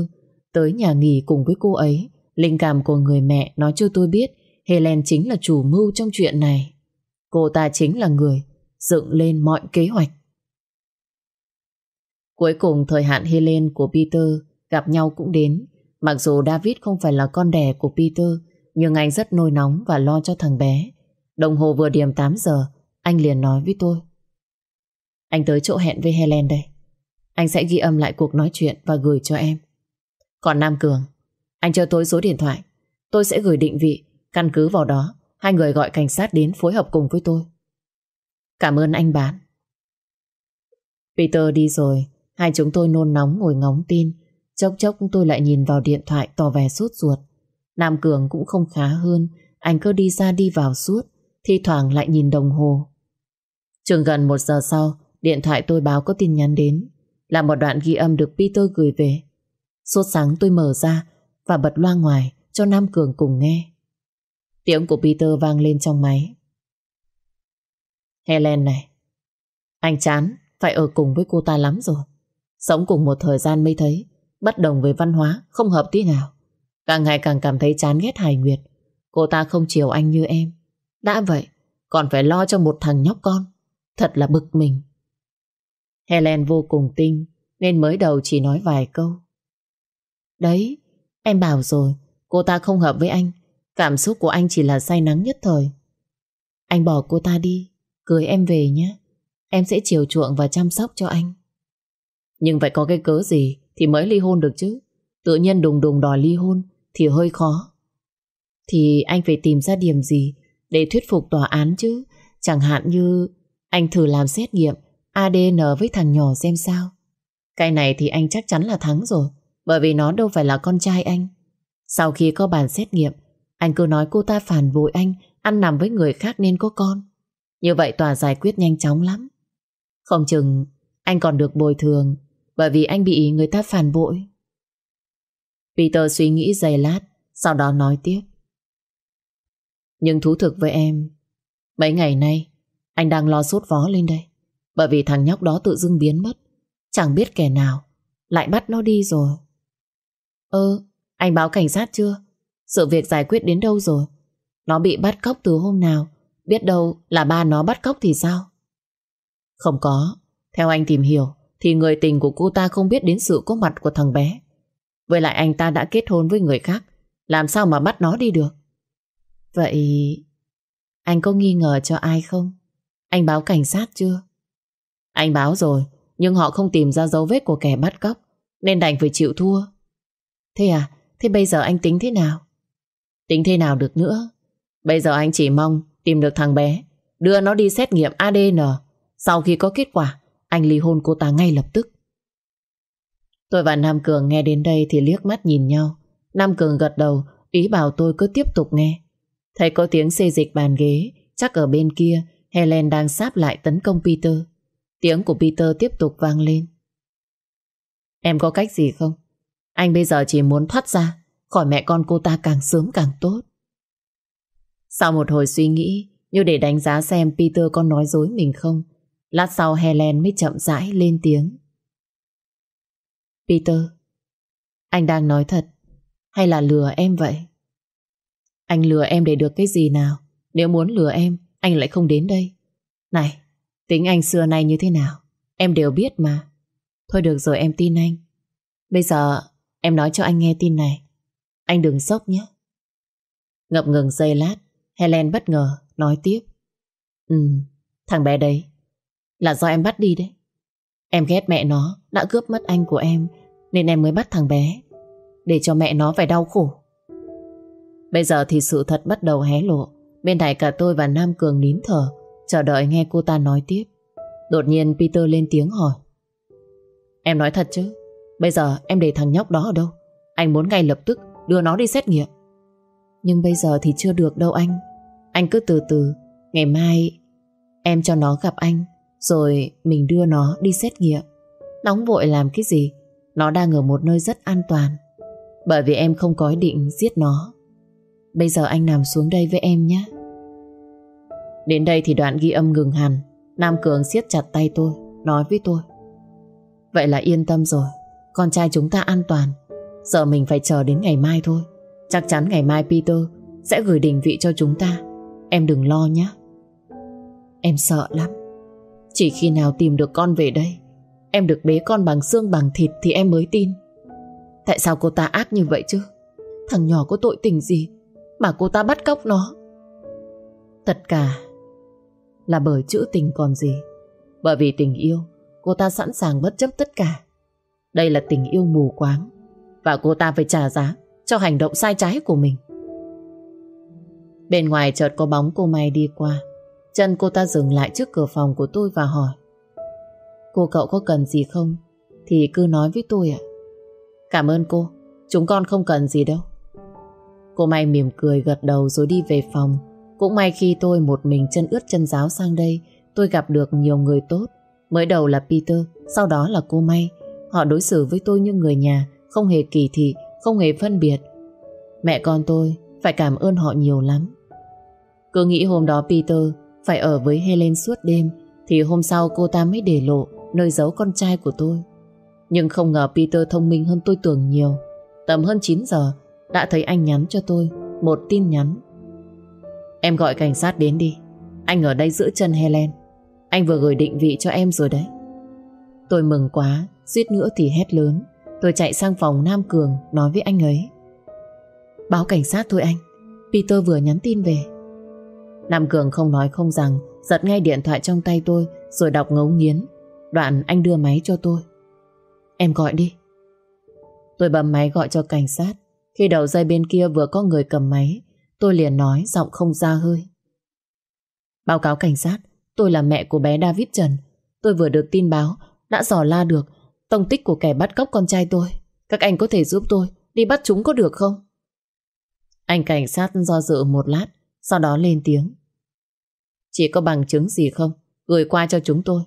tới nhà nghỉ cùng với cô ấy. Linh cảm của người mẹ nói cho tôi biết Helen chính là chủ mưu trong chuyện này. Cô ta chính là người dựng lên mọi kế hoạch. Cuối cùng thời hạn Helen của Peter gặp nhau cũng đến. Mặc dù David không phải là con đẻ của Peter, nhưng anh rất nôi nóng và lo cho thằng bé. Đồng hồ vừa điểm 8 giờ, anh liền nói với tôi. Anh tới chỗ hẹn với Helen đây. Anh sẽ ghi âm lại cuộc nói chuyện và gửi cho em. Còn Nam Cường, anh cho tôi số điện thoại. Tôi sẽ gửi định vị, căn cứ vào đó, hai người gọi cảnh sát đến phối hợp cùng với tôi. Cảm ơn anh bán. Peter đi rồi, hai chúng tôi nôn nóng ngồi ngóng tin. Chốc chốc tôi lại nhìn vào điện thoại tỏ vẻ sốt ruột. Nam Cường cũng không khá hơn, anh cứ đi ra đi vào suốt, thi thoảng lại nhìn đồng hồ. Trường gần một giờ sau, điện thoại tôi báo có tin nhắn đến, là một đoạn ghi âm được Peter gửi về. Suốt sáng tôi mở ra và bật loa ngoài cho Nam Cường cùng nghe. Tiếng của Peter vang lên trong máy. Helen này, anh chán, phải ở cùng với cô ta lắm rồi. Sống cùng một thời gian mới thấy, bất đồng về văn hóa, không hợp tí nào. Càng ngày càng cảm thấy chán ghét Hải Nguyệt. Cô ta không chiều anh như em. Đã vậy, còn phải lo cho một thằng nhóc con. Thật là bực mình. Helen vô cùng tinh, nên mới đầu chỉ nói vài câu. Đấy, em bảo rồi, cô ta không hợp với anh. Cảm xúc của anh chỉ là say nắng nhất thời. Anh bỏ cô ta đi, cưới em về nhé. Em sẽ chiều chuộng và chăm sóc cho anh. Nhưng phải có cái cớ gì thì mới ly hôn được chứ. Tự nhiên đùng đùng đòi ly hôn thì hơi khó. Thì anh phải tìm ra điểm gì để thuyết phục tòa án chứ. Chẳng hạn như anh thử làm xét nghiệm ADN với thằng nhỏ xem sao. Cái này thì anh chắc chắn là thắng rồi. Bởi vì nó đâu phải là con trai anh. Sau khi có bàn xét nghiệm, anh cứ nói cô ta phản bội anh, ăn nằm với người khác nên có con. Như vậy tòa giải quyết nhanh chóng lắm. Không chừng anh còn được bồi thường bởi vì anh bị người ta phản bội. Peter suy nghĩ giây lát, sau đó nói tiếp. Nhưng thú thực với em, mấy ngày nay anh đang lo sốt vó lên đây. Bởi vì thằng nhóc đó tự dưng biến mất. Chẳng biết kẻ nào lại bắt nó đi rồi. Ơ, anh báo cảnh sát chưa? Sự việc giải quyết đến đâu rồi? Nó bị bắt cóc từ hôm nào? Biết đâu là ba nó bắt cóc thì sao? Không có. Theo anh tìm hiểu thì người tình của cô ta không biết đến sự có mặt của thằng bé. Với lại anh ta đã kết hôn với người khác. Làm sao mà bắt nó đi được? Vậy anh có nghi ngờ cho ai không? Anh báo cảnh sát chưa? Anh báo rồi, nhưng họ không tìm ra dấu vết của kẻ bắt cóc, nên đành phải chịu thua. Thế à? Thế bây giờ anh tính thế nào? Tính thế nào được nữa? Bây giờ anh chỉ mong tìm được thằng bé, đưa nó đi xét nghiệm ADN. Sau khi có kết quả, anh ly hôn cô ta ngay lập tức. Tôi và Nam Cường nghe đến đây thì liếc mắt nhìn nhau. Nam Cường gật đầu, ý bảo tôi cứ tiếp tục nghe. Thấy có tiếng xê dịch bàn ghế, chắc ở bên kia Helen đang sáp lại tấn công Peter. Tiếng của Peter tiếp tục vang lên. Em có cách gì không? Anh bây giờ chỉ muốn thoát ra khỏi mẹ con cô ta càng sớm càng tốt. Sau một hồi suy nghĩ, như để đánh giá xem Peter có nói dối mình không, lát sau Helen mới chậm rãi lên tiếng. Peter, anh đang nói thật hay là lừa em vậy? Anh lừa em để được cái gì nào? Nếu muốn lừa em, anh lại không đến đây. Này, tính anh xưa nay như thế nào? Em đều biết mà. Thôi được rồi em tin anh. Bây giờ em nói cho anh nghe tin này. Anh đừng sốc nhé. Ngập ngừng giây lát, Helen bất ngờ nói tiếp. Ừ, thằng bé đấy là do em bắt đi đấy. Em ghét mẹ nó đã cướp mất anh của em nên em mới bắt thằng bé để cho mẹ nó phải đau khổ. Bây giờ thì sự thật bắt đầu hé lộ. Bên này cả tôi và Nam Cường nín thở Chờ đợi nghe cô ta nói tiếp. Đột nhiên Peter lên tiếng hỏi. Em nói thật chứ? Bây giờ em để thằng nhóc đó ở đâu? Anh muốn ngay lập tức đưa nó đi xét nghiệm. Nhưng bây giờ thì chưa được đâu anh. Anh cứ từ từ, Ngày mai em cho nó gặp anh, Rồi mình đưa nó đi xét nghiệm. Nóng vội làm cái gì? Nó đang ở một nơi rất an toàn, Bởi vì em không có ý định giết nó. Bây giờ anh nằm xuống đây với em nhé. Đến đây thì đoạn ghi âm ngừng hẳn. Nam Cường siết chặt tay tôi, Nói với tôi. Vậy là yên tâm rồi, Con trai chúng ta an toàn. Giờ mình phải chờ đến ngày mai thôi. Chắc chắn ngày mai Peter Sẽ gửi định vị cho chúng ta. Em đừng lo nhé. Em sợ lắm. Chỉ khi nào tìm được con về đây, Em được bế con bằng xương bằng thịt Thì em mới tin. Tại sao cô ta ác như vậy chứ? Thằng nhỏ có tội tình gì Mà cô ta bắt cóc nó? Tất cả là bởi chữ tình còn gì. Bởi vì tình yêu, Cô ta sẵn sàng bất chấp tất cả. Đây là tình yêu mù quáng, Và cô ta phải trả giá Cho hành động sai trái của mình. Bên ngoài chợt có bóng cô Mai đi qua. Chân cô ta dừng lại trước cửa phòng của tôi và hỏi, Cô cậu có cần gì không? Thì cứ nói với tôi ạ. Cảm ơn cô, Chúng con không cần gì đâu. Cô Mai mỉm cười gật đầu rồi đi về phòng. Cũng may khi tôi một mình chân ướt chân giáo sang đây, Tôi gặp được nhiều người tốt. Mới đầu là Peter, Sau đó là cô May. Họ đối xử với tôi như người nhà, Không hề kỳ thị, Không hề phân biệt. Mẹ con tôi phải cảm ơn họ nhiều lắm. Cứ nghĩ hôm đó Peter Phải ở với Helen suốt đêm, Thì hôm sau cô ta mới để lộ Nơi giấu con trai của tôi. Nhưng không ngờ Peter thông minh hơn tôi tưởng nhiều. Tầm hơn 9 giờ, Đã thấy anh nhắn cho tôi Một tin nhắn. Em gọi cảnh sát đến đi. Anh ở đây giữ chân Helen. Anh vừa gửi định vị cho em rồi đấy. Tôi mừng quá, Suýt nữa thì hét lớn. Tôi chạy sang phòng Nam Cường Nói với anh ấy. Báo cảnh sát thôi anh. Peter vừa nhắn tin về. Nam Cường không nói không rằng, Giật ngay điện thoại trong tay tôi Rồi đọc ngấu nghiến. Đoạn anh đưa máy cho tôi. Em gọi đi. Tôi bấm máy gọi cho cảnh sát. Khi đầu dây bên kia vừa có người cầm máy Tôi liền nói giọng không ra hơi. Báo cáo cảnh sát, Tôi là mẹ của bé David Trần. Tôi vừa được tin báo, Đã dò la được, Tông tích của kẻ bắt cóc con trai tôi. Các anh có thể giúp tôi, Đi bắt chúng có được không? Anh cảnh sát do dự một lát, Sau đó lên tiếng. Chỉ có bằng chứng gì không? Gửi qua cho chúng tôi.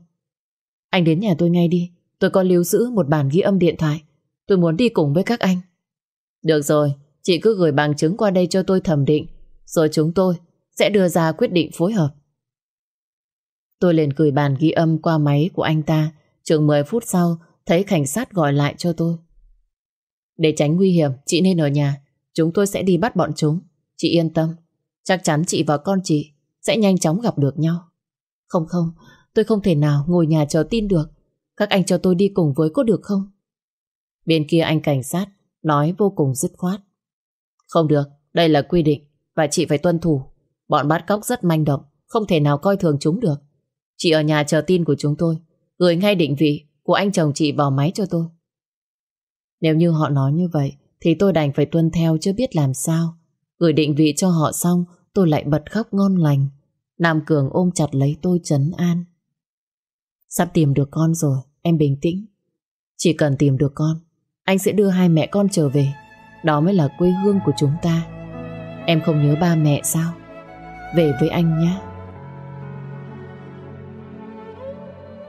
Anh đến nhà tôi ngay đi, Tôi có lưu giữ một bản ghi âm điện thoại. Tôi muốn đi cùng với các anh. Được rồi Chị cứ gửi bằng chứng qua đây cho tôi thẩm định, Rồi chúng tôi sẽ đưa ra quyết định phối hợp. Tôi liền gửi bàn ghi âm qua máy của anh ta, Chừng 10 phút sau Thấy cảnh sát gọi lại cho tôi. Để tránh nguy hiểm, Chị nên ở nhà, Chúng tôi sẽ đi bắt bọn chúng. Chị yên tâm, Chắc chắn chị và con chị Sẽ nhanh chóng gặp được nhau. Không không, Tôi không thể nào ngồi nhà chờ tin được. Các anh cho tôi đi cùng với có được không? Bên kia anh cảnh sát Nói vô cùng dứt khoát. Không được, Đây là quy định Và chị phải tuân thủ. Bọn bắt cóc rất manh động, Không thể nào coi thường chúng được. Chị ở nhà chờ tin của chúng tôi, Gửi ngay định vị của anh chồng chị vào máy cho tôi. Nếu như họ nói như vậy, Thì tôi đành phải tuân theo chứ biết làm sao. Gửi định vị cho họ xong, Tôi lại bật khóc ngon lành. Nam Cường ôm chặt lấy tôi trấn an. Sắp tìm được con rồi, Em bình tĩnh. Chỉ cần tìm được con, Anh sẽ đưa hai mẹ con trở về. Đó mới là quê hương của chúng ta. Em không nhớ ba mẹ sao? Về với anh nhé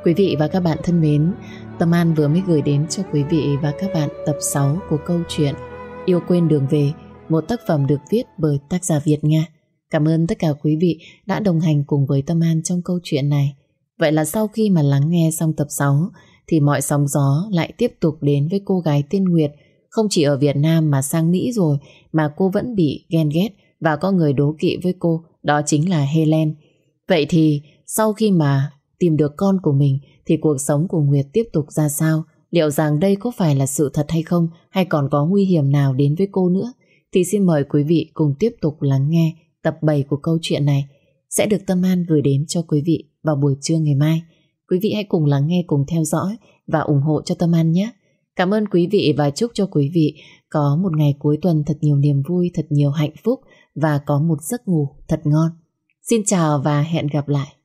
Quý vị và các bạn thân mến, Tâm An vừa mới gửi đến cho quý vị và các bạn tập 6 của câu chuyện Yêu quên đường về, Một tác phẩm được viết bởi tác giả Việt Nga. Cảm ơn tất cả quý vị đã đồng hành cùng với Tâm An trong câu chuyện này. Vậy là sau khi mà lắng nghe xong tập 6 Thì mọi sóng gió lại tiếp tục đến với cô gái tên Nguyệt không chỉ ở Việt Nam mà sang Mỹ rồi Mà cô vẫn bị ghen ghét Và có người đố kỵ với cô Đó chính là Helen Vậy thì sau khi mà tìm được con của mình thì cuộc sống của Nguyệt tiếp tục ra sao? Liệu rằng đây có phải là sự thật hay không hay còn có nguy hiểm nào đến với cô nữa? Thì xin mời quý vị cùng tiếp tục lắng nghe tập 7 của câu chuyện này sẽ được Tâm An gửi đến cho quý vị vào buổi trưa ngày mai. Quý vị hãy cùng lắng nghe, cùng theo dõi và ủng hộ cho Tâm An nhé. Cảm ơn quý vị và chúc cho quý vị có một ngày cuối tuần thật nhiều niềm vui, thật nhiều hạnh phúc và có một giấc ngủ thật ngon. Xin chào và hẹn gặp lại.